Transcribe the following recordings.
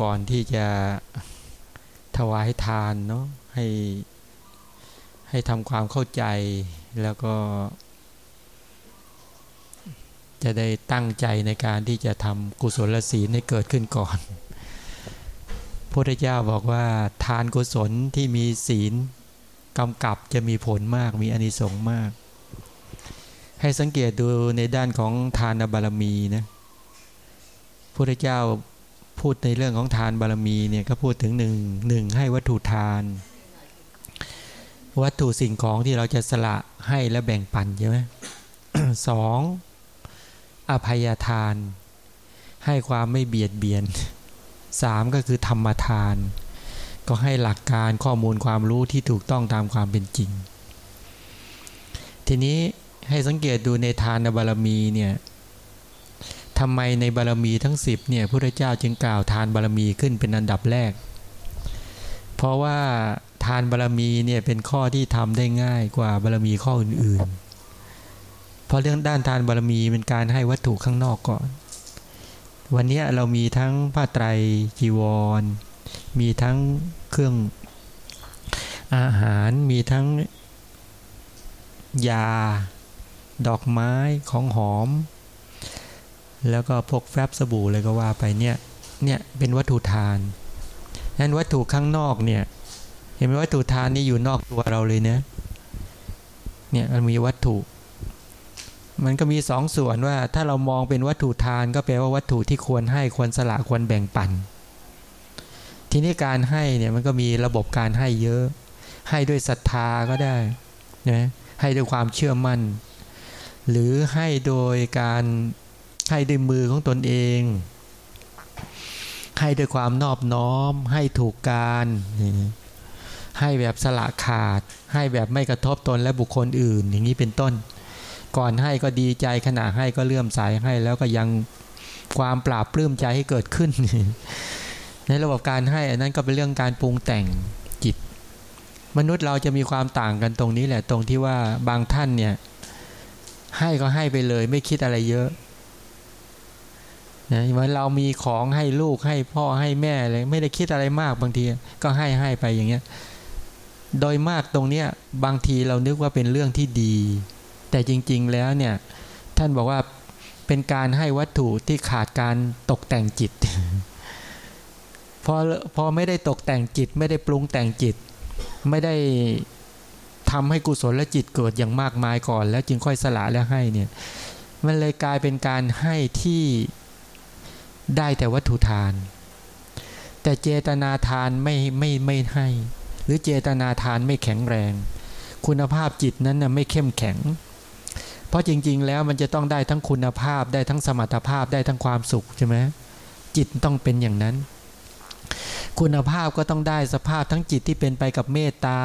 ก่อนที่จะถวายทานเนาะให้ให้ทำความเข้าใจแล้วก็ จะได้ตั้งใจในการที่จะทำกุศลศีลให้เกิดขึ้นก่อนพระเจ้าบอกว่าทานกุศลที่มีศีลกำกับจะมีผลมากมีอนิสงส์มาก ให้สังเกตดูในด้านของทานบารมีนะพระเจ้า พูดในเรื่องของทานบารมีเนี่ยก็พูดถึงหนึ่งหนึ่งให้วัตถุทาน วัตถุสิ่งของที่เราจะสละให้และแบ่งปันใช่ไหมสองอภัยทาน ให้ความไม่เบียดเบียนสามก็คือธรรมทาน ก็ให้หลักการข้อมูลความรู้ที่ถูกต้องตามความเป็นจริง ทีนี้ให้สังเกตดูในทานบารมีเนี่ย ทำไมในบารมีทั้ง 10เนี่ยพระเจ้าจึงกล่าวทานบารมีขึ้นเป็นอันดับแรก เพราะว่าทานบารมีเนี่ยเป็นข้อที่ทำได้ง่ายกว่าบารมีข้ออื่นๆ เพราะเรื่องด้านทานบารมีเป็นการให้วัตถุข้างนอกก่อน วันนี้เรามีทั้งผ้าไตรจีวร มีทั้งเครื่องอาหารมีทั้งยา ดอกไม้ของหอม แล้วก็พกแฟบสบู่เลยก็ว่าไปเนี่ยเนี่ยเป็นวัตถุทานนั้นวัตถุข้างนอกเนี่ยเห็นไหมวัตถุทานนี่อยู่นอกตัวเราเลยเนะเนี่ยมันมีวัตถุ มันก็มีสองส่วนว่า ถ้าเรามองเป็นวัตถุทานก็แปลว่าวัตถุที่ควรให้ควรสละควรแบ่งปัน ทีนี้การให้เนี่ยมันก็มีระบบการให้เยอะ ให้ด้วยศรัทธาก็ได้นะให้ด้วยความเชื่อมั่น หรือให้โดยการ ให้ด้วยมือของตนเอง ให้ด้วยความนอบน้อม ให้ถูกการ ให้แบบสละขาด ให้แบบไม่กระทบตนและบุคคลอื่น อย่างนี้เป็นต้น ก่อนให้ก็ดีใจขณะให้ก็เลื่อมใสให้แล้วก็ยังความปราบปลื้มใจให้เกิดขึ้น ในระบบการให้อันนั้นก็เป็นเรื่องการปรุงแต่งจิต มนุษย์เราจะมีความต่างกันตรงนี้แหละตรงที่ว่าบางท่านเนี่ยให้ก็ให้ไปเลย ไม่คิดอะไรเยอะ นะเหมือนเรามีของให้ลูกให้พ่อให้แม่อะไรไม่ได้คิดอะไรมากบางทีก็ให้ให้ไปอย่างเงี้ยโดยมากตรงเนี้ยบางทีเรานึกว่าเป็นเรื่องที่ดี แต่จริง ๆแล้วเนี่ย ท่านบอกว่าเป็นการให้วัตถุที่ขาดการตกแต่งจิตพอพอไม่ได้ตกแต่งจิต ไม่ได้ปรุงแต่งจิต ไม่ได้ทำให้กุศลและจิตเกิดอย่างมากมายก่อน แล้วจึงค่อยสละแล้วให้เนี่ย มันเลยกลายเป็นการให้ที่ ได้แต่วัตถุทาน แต่เจตนาทานไม่ไม่ไม่ให้ หรือเจตนาทานไม่แข็งแรง คุณภาพจิตนั้นนะไม่เข้มแข็ง เพราะจริง ๆ แล้วมันจะต้องได้ทั้งคุณภาพได้ทั้งสมรรถภาพได้ทั้งความสุขใช่ไหมจิตต้องเป็นอย่างนั้น คุณภาพก็ต้องได้สภาพทั้งจิตที่เป็นไปกับเมตตา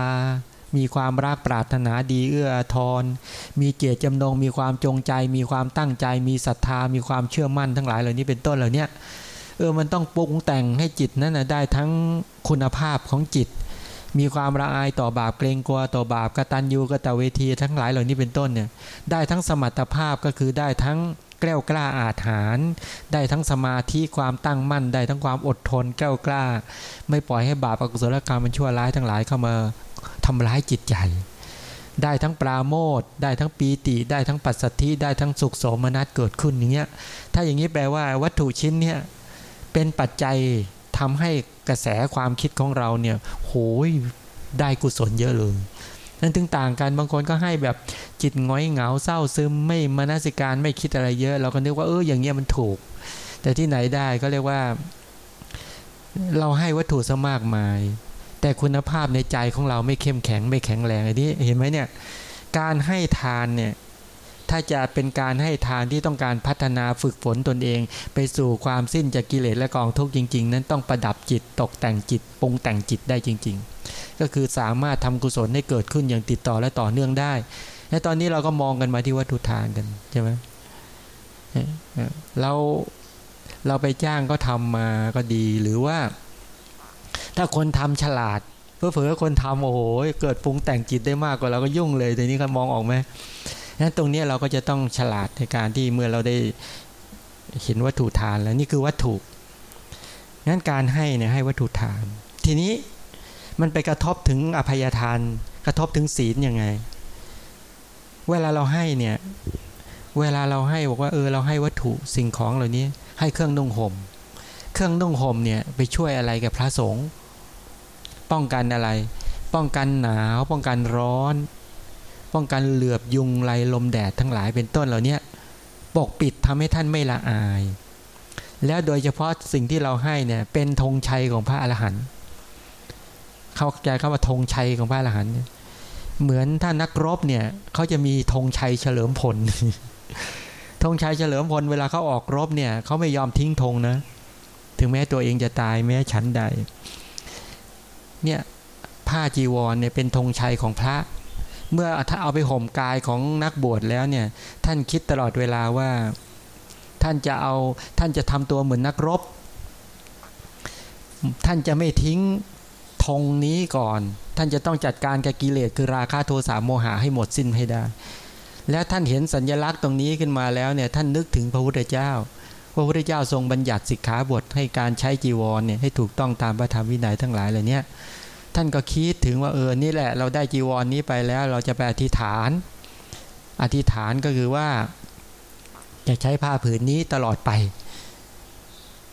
มีความรักปรารถนาดีเอื้อทอนมีเกียรติจำนง มีความจงใจ มีความตั้งใจ มีศรัทธา มีความเชื่อมั่นทั้งหลายเหล่านี้เป็นต้นเหล่านี้เออมันต้องปรุงแต่งให้จิตนั้นนะได้ทั้งคุณภาพของจิต มีความละอายต่อบาปเกรงกลัวต่อบาปกตัญญูกตเวทีทั้งหลายเหล่านี้เป็นต้นเนี่ยได้ทั้งสมรรถภาพก็คือได้ทั้งแกล้วกล้าอาถรรพ์ได้ทั้งสมาธิความตั้งมั่นได้ทั้งความอดทนแกล้วกล้า ไม่ปล่อยให้บาปอกุศลกรรมมันชั่วร้ายทั้งหลายเข้ามา ทำร้ายจิตใจ ได้ทั้งปราโมทได้ทั้งปีติ ได้ทั้งปัสสัทธิได้ทั้งสุขโสมนัสเกิดขึ้นอย่างเงี้ยถ้าอย่างนี้แปลว่าวัตถุชิ้นเนี่ยเป็นปัจจัยทำให้กระแสความคิดของเราเนี่ยโหยได้กุศลเยอะเลยนั่นถึงต่างกันบางคนก็ให้แบบจิตง้อยเหงาเศร้าซึมไม่มานาสิการไม่คิดอะไรเยอะ เราก็นึกว่าเอออย่างเงี้ยมันถูก แต่ที่ไหนได้ก็เรียกว่า เราให้วัตถุซะมากมาย แต่คุณภาพในใจของเราไม่เข้มแข็งไม่แข็งแรงอันนี้เห็นไหมเนี่ยการให้ทานเนี่ยถ้าจะเป็นการให้ทานที่ต้องการพัฒนาฝึกฝนตนเอง ไปสู่ความสิ้นจากกิเลสและกองทุกข์จริง ๆ นั้นต้องประดับจิตตกแต่งจิตปรุงแต่งจิตได้จริง ๆ ก็คือสามารถทำกุศลให้เกิดขึ้นอย่างติดต่อและต่อเนื่องได้และตอนนี้เราก็มองกันมาที่วัตถุทานกันใช่ไหมเราเราไปจ้างก็ทำมาก็ดีหรือว่า ถ้าคนทำฉลาดเพื่อเผื่อคนทำโอ้โหเกิดปรุงแต่งจิตได้มากกว่าเราก็ยุ่งเลยทีนี้ก็มองออกไหมนั้นตรงนี้เราก็จะต้องฉลาดในการที่เมื่อเราได้เห็นวัตถุทานแล้วนี่คือวัตถุงั้นการให้เนี่ยให้วัตถุทาน ทีนี้มันไปกระทบถึงอภัยทาน กระทบถึงศีลยังไง เวลาเราให้เนี่ย เวลาเราให้บอกว่าเออเราให้วัตถุสิ่งของเหล่านี้ให้เครื่องนุ่งห่ม เครื่องนุ่งห่มเนี่ยไปช่วยอะไรกับพระสงฆ์ ป้องกันอะไร ป้องกันหนาว ป้องกันร้อน ป้องกันเหลือบยุงไรลมแดดทั้งหลายเป็นต้นเหล่านี้ปกปิดทำให้ท่านไม่ละอาย แล้วโดยเฉพาะสิ่งที่เราให้เนี่ยเป็นธงชัยของพระอรหันต์เข้าใจคำว่าธงชัยของพระอรหันต์เหมือนถ้านักรบเนี่ยเขาจะมีธงชัยเฉลิมพลธงชัยเฉลิมพลเวลาเขาออกรบเนี่ยเขาไม่ยอมทิ้งธงนะ ถึงแม้ตัวเองจะตายแม้ชั้นใด เนี่ยผ้าจีวรเนี่ยเป็นธงชัยของพระ เมื่อถ้าเอาไปห่มกายของนักบวชแล้วเนี่ยท่านคิดตลอดเวลาว่าท่านจะเอาท่านจะทำตัวเหมือนนักรบ ท่านจะไม่ทิ้งธงนี้ก่อน ท่านจะต้องจัดการกับกิเลสคือราคะโทสะโมหะให้หมดสิ้นให้ได้ แล้วท่านเห็นสัญญลักษณ์ตรงนี้ขึ้นมาแล้วเนี่ยท่านนึกถึงพระพุทธเจ้า ระพุทธเจ้าทรงบัญญัติสิกขาบทให้การใช้จีวรเนี่ยให้ถูกต้องตามพระธรรมวินัยทั้งหลายเหล่านี้ท่านก็คิดถึงว่าเออนี่แหละ เราได้จีวรนนี้ไปแล้วเราจะไปอธิษฐาน อธิษฐานก็คือว่าจะใช้ผ้าผืนนี้ตลอดไป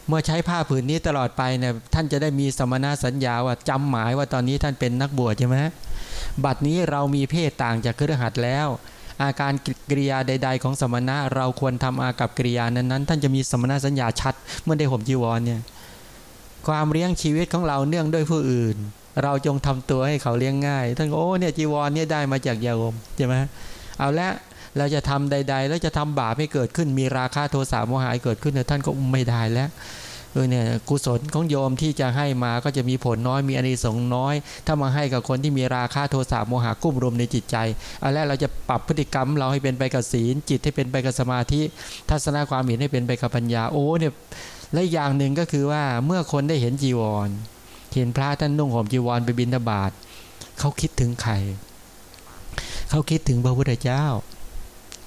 เมื่อใช้ผ้าผืนนี้ตลอดไปเนี่ยท่านจะได้มีสมณสัญญาว่าจำหมายว่าตอนนี้ท่านเป็นนักบวชใช่ไหมบัดนี้เรามีเพศต่างจากเครือขัดแล้ว อาการกริยาใด ๆ ของสมณะ เราควรทำอากับกริยานั้นๆ ท่านจะมีสมณะสัญญาชัด เมื่อได้ห่มจีวรเนี่ยความเลี้ยงชีวิตของเราเนื่องด้วยผู้อื่น เราจงทำตัวให้เขาเลี้ยงง่าย ท่านโอ้เนี่ยจีวรเนี่ยได้มาจากยาอมใช่ไหมเอาละเราจะทำใด ๆ แล้วจะทำบาปให้เกิดขึ้นมีราคาโทสะโมหะเกิดขึ้นเนี่ยท่านก็ไม่ได้แล้ว เออเนี่ยกุศลของโยมที่จะให้มาก็จะมีผลน้อยมีอานิสงส์น้อย ถ้ามาให้กับคนที่มีราคาโทสะโมหะกุ้มรุมในจิตใจเอาละเราจะปรับพฤติกรรมเราให้เป็นไปกับศีลจิตให้เป็นไปกับสมาธิ ทัศนความเห็นให้เป็นไปกับปัญญาโอ้เนี่ยและอย่างหนึ่งก็คือว่าเมื่อคนได้เห็นจีวร เห็นพระท่านนุ่งห่มจีวรไปบิณฑบาตเขาคิดถึงใครเขาคิดถึงพระพุทธเจ้า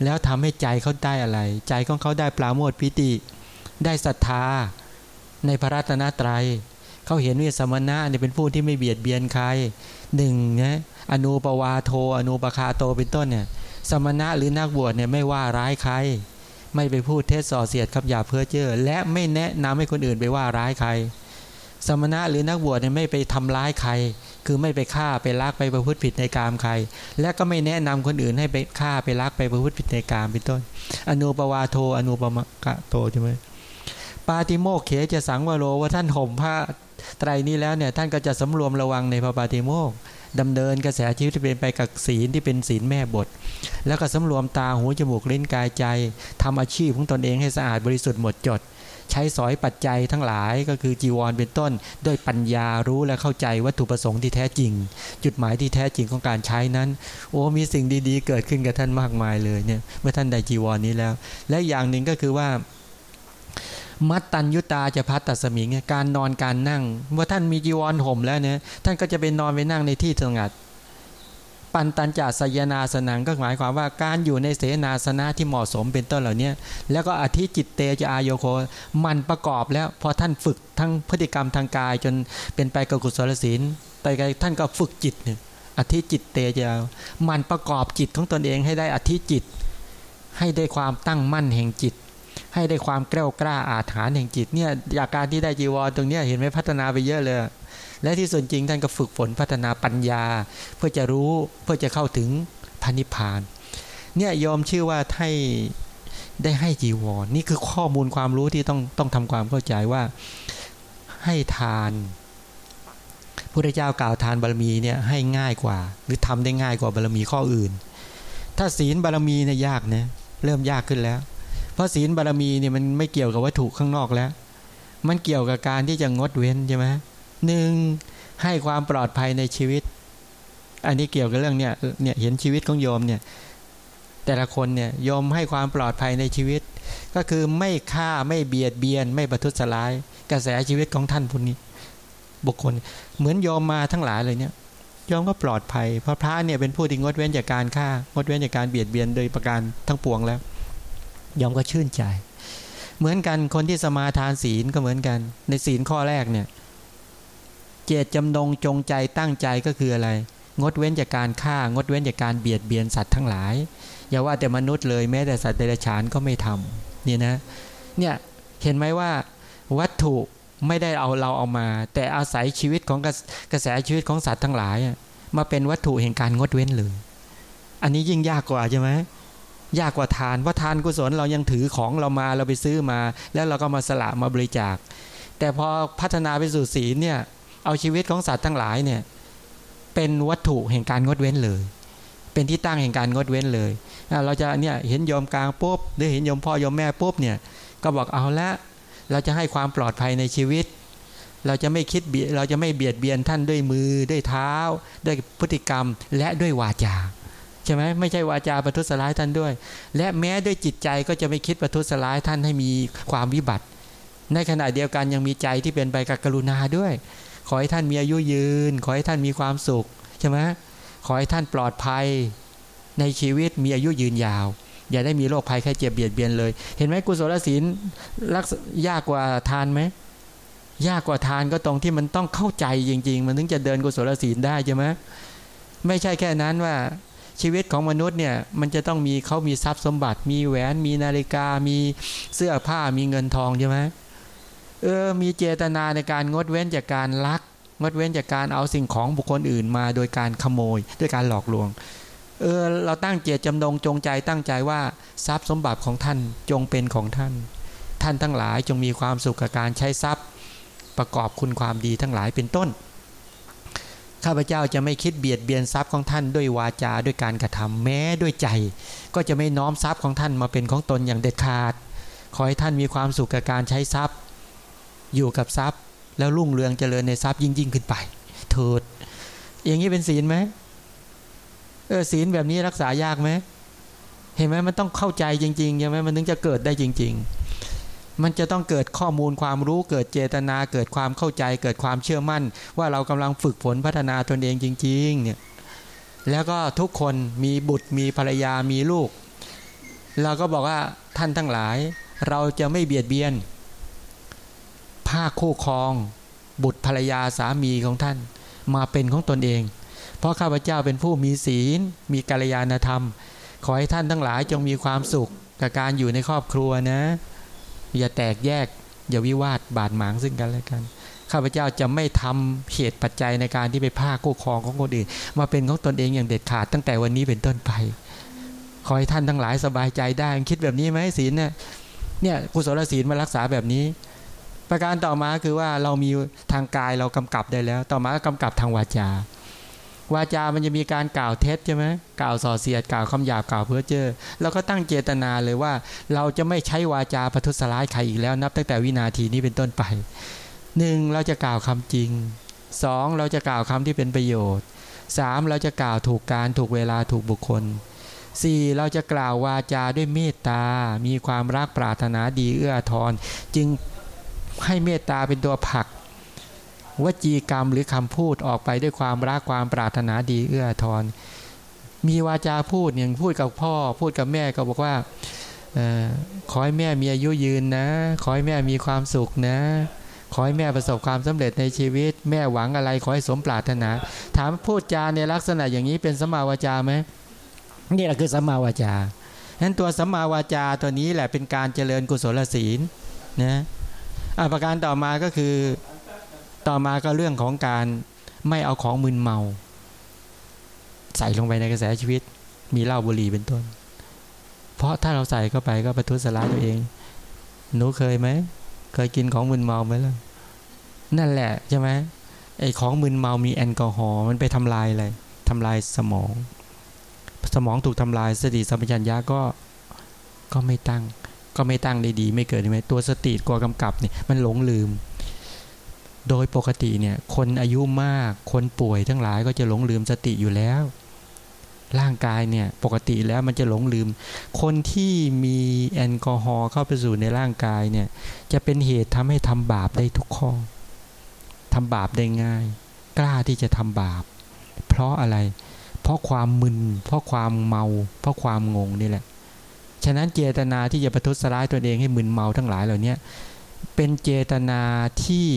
แล้วทำให้ใจเขาได้อะไร ใจของเขาได้ปราโมทปิติ ได้ศรัทธา ในพระรัตนตรยัยเขาเห็นวิสมณะเนี่ยเป็นผู้ที่ไม่เบียดเบียนใครหนึ่งนะอนุปวาโท อนุปคาโตเป็นต้นเนี่ยสมณะหรือนักบวชเนี่ยไม่ว่าร้ายใคร ไม่ไปพูดเทศส่อเสียดคำหยาเพื่อเจอและไม่แนะนำให้คนอื่นไปว่าร้ายใคร สมณะหรือนักบวชเนี่ยไม่ไปทำร้ายใคร คือไม่ไปฆ่าไปลักไปประพฤติผิดในกามใคร และก็ไม่แนะนำคนอื่นให้ไปฆ่าไปลักไปประพฤติผิดในกามเป็นต้น อนุปวาโทอนุปมกะโตใช่ไหม ปาติโมกเขจะสังวโรว่าท่านห่มผ้าไตรนี้แล้วเนี่ยท่านก็จะสำรวมระวังในพระปาติโมกดำเนินกระแสชีวิตที่เป็นไปกับศีลที่เป็นศีลแม่บท แล้วก็สำรวมตาหูจมูกลิ้นกายใจทำอาชีพของตนเองให้สะอาดบริสุทธิ์หมดจด ใช้สอยปัจจัยทั้งหลายก็คือจีวรเป็นต้น ด้วยปัญญารู้และเข้าใจวัตถุประสงค์ที่แท้จริง จุดหมายที่แท้จริงของการใช้นั้น โอ้มีสิ่งดีๆ เกิดขึ้นกับท่านมากมายเลยเนี่ยเมื่อท่านได้จีวรนนี้แล้ว และอย่างหนึ่งก็คือว่า มัดตัญยุตาจะพัดตัสมิงการนอนการนั่งเมื่อท่านมีจีวรห่มแล้วเนี่ยท่านก็จะไปนอนไปนั่งในที่สงัด ปันตันจาสยนาสนังก็หมายความว่าการอยู่ในเสนาสนะที่เหมาะสมเป็นต้นเหล่านี้แล้วก็อธิจิตเตจะอายโคมันประกอบแล้วพอท่านฝึกทั้งพฤติกรรมทางกายจนเป็นไปกับกุศลศีลแต่ท่านก็ฝึกจิตเนี่ยอธิจิตเตจะมันประกอบจิตของตนเองให้ได้อธิจิต ให้ได้ความตั้งมั่นแห่งจิต ให้ได้ความแกล้วกล้าอาถรรพ์แห่งจิตเนี่ยจากการที่ได้จีวรตรงนี้เห็นไหมพัฒนาไปเยอะเลย และที่ส่วนจริงท่านก็ฝึกฝนพัฒนาปัญญา เพื่อจะรู้เพื่อจะเข้าถึงพันิพานเนี่ยยอมชื่อว่าให้ได้ให้จีวรนนี่คือข้อมูลความรู้ที่ต้องต้องทำความเข้าใจว่าให้ทานพระเจ้ากล่าวทานบารมีเนี่ยให้ง่ายกว่า หรือทำได้ง่ายกว่าบารมีข้ออื่น ถ้าศีลบารมีเนี่ยยากนะเริ่มยากขึ้นแล้ว เพราะศีลบารมีเนี่ยมันไม่เกี่ยวกับวัตถุข้างนอกแล้ว มันเกี่ยวกับการที่จะงดเว้นใช่ไหมหนึ่งให้ความปลอดภัยในชีวิต อันนี้เกี่ยวกับเรื่องเนี้ยเนี่ยเห็นชีวิตของโยมเนี่ยแต่ละคนเนี่ยโยมให้ความปลอดภัยในชีวิต ก็คือไม่ฆ่าไม่เบียดเบียน ไม่ประทุษร้าย กระแสชีวิตของท่านผู้นี้ บุคคลเหมือนโยมมาทั้งหลายเลยเนี่ยยอมก็ปลอดภัย เพราะพระเนี่ยเป็นผู้ที่งดเว้นจากการฆ่างดเว้นจากการเบียดเบียนโดยประการทั้งปวงแล้ว ยอมก็ชื่นใจ เหมือนกันคนที่สมาทานศีลก็เหมือนกัน ในศีลข้อแรกเนี่ย เจตจำนงจงใจตั้งใจก็คืออะไร งดเว้นจากการฆ่างดเว้นจากการเบียดเบียนสัตว์ทั้งหลาย อย่าว่าแต่มนุษย์เลยแม้แต่สัตว์เดรัจฉานก็ไม่ทำนี่นะ เนี่ยเห็นไหมว่าวัตถุไม่ได้เอาเราเอามา แต่อาศัยชีวิตของกระแสชีวิตของสัตว์ทั้งหลายมาเป็นวัตถุแห่งการงดเว้นเลย อันนี้ยิ่งยากกว่าใช่ไหม ยากกว่าทานเพราะทานกุศลเรายังถือของเรามาเราไปซื้อมา แล้วเราก็มาสละมาบริจาค แต่พอพัฒนาไปสู่ศีลเนี่ยเอาชีวิตของสัตว์ทั้งหลายเนี่ยเป็นวัตถุแห่งการงดเว้นเลย เป็นที่ตั้งแห่งการงดเว้นเลยเราจะเนี่ยเห็นโยมกลางปุ๊บหรือเห็นโยมพ่อโยมแม่ปุ๊บเนี่ยก็บอกเอาละเราจะให้ความปลอดภัยในชีวิต เราจะไม่คิดเบียเราจะไม่เบียดเบียนท่านด้วยมือด้วยเท้า ด้วยพฤติกรรมและด้วยวาจา ใช่ไหมไม่ใช่วาจาประทุษร้ายท่านด้วย และแม้ด้วยจิตใจก็จะไม่คิดประทุษร้ายท่านให้มีความวิบัติ ในขณะเดียวกันยังมีใจที่เป็นไปกับกรุณาด้วย ขอให้ท่านมีอายุยืน ขอให้ท่านมีความสุขใช่ไหมขอให้ท่านปลอดภัยในชีวิตมีอายุยืนยาว อย่าได้มีโรคภัยแค่เจ็บเบียดเบียนเลย เห็นไหมกุศลศีลรักยากกว่าทานไหมยากกว่าทานก็ตรงที่มันต้องเข้าใจจริง ๆ มันถึงจะเดินกุศลศีลได้ใช่ไหมไม่ใช่แค่นั้นว่า ชีวิตของมนุษย์เนี่ยมันจะต้องมีเขามีทรัพย์สมบัติ มีแหวนมีนาฬิกา มีเสื้อผ้ามีเงินทองใช่ไหมเออมีเจตนาในการงดเว้นจากการลัก งดเว้นจากการเอาสิ่งของบุคคลอื่นมา โดยการขโมย ด้วยการหลอกลวงเออเราตั้งเจตจำนงจงใจตั้งใจว่าทรัพย์สมบัติของท่านจงเป็นของท่าน ท่านทั้งหลายจงมีความสุขกับการใช้ทรัพย์ ประกอบคุณความดีทั้งหลายเป็นต้น ข้าพเจ้าจะไม่คิดเบียดเบียนทรัพย์ของท่านด้วยวาจาด้วยการกระทำแม้ด้วยใจ ก็จะไม่น้อมทรัพย์ของท่านมาเป็นของตนอย่างเด็ดขาด ขอให้ท่านมีความสุขกับการใช้ทรัพย์ อยู่กับทรัพย์ แล้วรุ่งเรืองเจริญในทรัพย์ยิ่งยิ่งขึ้นไป เถิด อย่างนี้เป็นศีลไหมเออศีลแบบนี้รักษายากไหมเห็นไหมมันต้องเข้าใจจริงๆใช่ไหมมันถึงจะเกิดได้จริง ๆ มันจะต้องเกิดข้อมูลความรู้เกิดเจตนาเกิดความเข้าใจ เกิดความเชื่อมั่น ว่าเรากำลังฝึกฝนพัฒนาตนเองจริง ๆ เนี่ย แล้วก็ทุกคนมีบุตรมีภรรยามีลูก เราก็บอกว่าท่านทั้งหลาย เราจะไม่เบียดเบียนภาคคู่ครอง บุตรภรรยาสามีของท่านมาเป็นของตนเอง เพราะข้าพเจ้าเป็นผู้มีศีล มีกัลยาณธรรม ขอให้ท่านทั้งหลายจงมีความสุขกับการอยู่ในครอบครัวนะ อย่าแตกแยก อย่าวิวาทบาดหมางซึ่งกันและกัน ข้าพเจ้าจะไม่ทำเหตุปัจจัยในการที่ไปพาคู่ครองของคนอื่น มาเป็นของตนเองอย่างเด็ดขาดตั้งแต่วันนี้เป็นต้นไป ขอให้ท่านทั้งหลายสบายใจได้ คิดแบบนี้ไหมศีลเนี่ยเนี่ยกุศลศีลมารักษาแบบนี้ ประการต่อมาคือว่าเรามีทางกายเรากำกับได้แล้ว ต่อมากำกับทางวาจา วาจามันจะมีการกล่าวเท็จใช่ไหมกล่าวส่อเสียดกล่าวคำหยาบกล่าวเพ้อเจ้อเราก็ตั้งเจตนาเลยว่า เราจะไม่ใช้วาจาประทุษร้ายใครอีกแล้ว นับตั้งแต่วินาทีนี้เป็นต้นไปหนึ่งเราจะกล่าวคำจริงสองเราจะกล่าวคำที่เป็นประโยชน์สามเราจะกล่าวถูกการถูกเวลาถูกบุคคลสี่เราจะกล่าววาจาด้วยเมตตา มีความรักปรารถนาดีเอื้อทอนจึงให้เมตตาเป็นตัวผลัก วจีกรรมหรือคำพูดออกไปด้วยความรักความปรารถนาดีเอื้อทอนมีวาจาพูดอย่างพูดกับพ่อ พูดกับแม่ก็บอกว่าออขอให้แม่มีอายุยืนนะ ขอให้แม่มีความสุขนะ ขอให้แม่ประสบความสำเร็จในชีวิต แม่หวังอะไรขอให้สมปรารถนา ถามพูดจาในลักษณะอย่างนี้เป็นสมาวาจาไหมนี่แหละคือสมาวาจาฉะนั้นตัวสมาวาจาตัวนี้แหละเป็นการเจริญกุศลศีลนะประการต่อมาก็คือ ต่อมาก็เรื่องของการไม่เอาของมึนเมา ใส่ลงไปในกระแสชีวิต มีเหล้าบุหรี่เป็นต้น เพราะถ้าเราใส่เข้าไปก็ประทุษร้ายตัวเอง หนูเคยไหม เคยกินของมึนเมาไหมล่ะ นั่นแหละใช่ไหมไอ้ของมึนเมามีแอลกอฮอล์มันไปทำลายอะไรทำลายสมอง สมองถูกทำลายสติสัมปชัญญะก็ก็ไม่ตั้ง ก็ไม่ตั้งได้ดี ไม่เกิดใช่ไหมตัวสติกลัวกำกับเนี่ยมันหลงลืม โดยปกติเนี่ย คนอายุมาก คนป่วยทั้งหลายก็จะหลงลืมสติอยู่แล้ว ร่างกายเนี่ยปกติแล้วมันจะหลงลืม คนที่มีแอลกอฮอล์เข้าไปสู่ในร่างกายเนี่ย จะเป็นเหตุทำให้ทำบาปได้ทุกข้อทำบาปได้ง่าย กล้าที่จะทำบาป เพราะอะไร เพราะความมึน เพราะความเมา เพราะความงงนี่แหละ ฉะนั้นเจตนาที่จะประทุษร้ายตัวเองให้มึนเมาทั้งหลายเหล่านี้เป็นเจตนาที่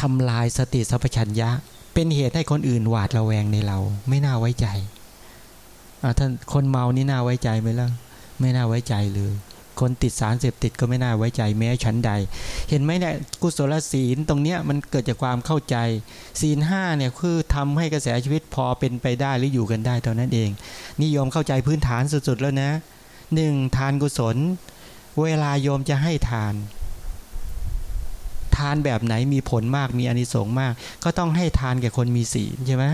ทำลายสติสัพชัญญะ เป็นเหตุให้คนอื่นหวาดระแวงในเรา ไม่น่าไว้ใจท่านคนเมานี่น่าไว้ใจไหมล่ะไม่น่าไว้ใจเลยคนติดสารเสพติดก็ไม่น่าไว้ใจแม้ชั้นใด เห็นไหมเนี่ยกุศลศีลตรงเนี้ยมันเกิดจากความเข้าใจ ศีลห้าเนี่ยคือทำให้กระแสชีวิตพอเป็นไปได้หรืออยู่กันได้เท่านั้นเอง นิยมเข้าใจพื้นฐานสุดๆแล้วนะหนึ่งทานกุศล เวลาโยมจะให้ทาน ทานแบบไหนมีผลมากมีอนิสงส์มาก ก็ต้องให้ทานแก่คนมีศีลใช่ไหม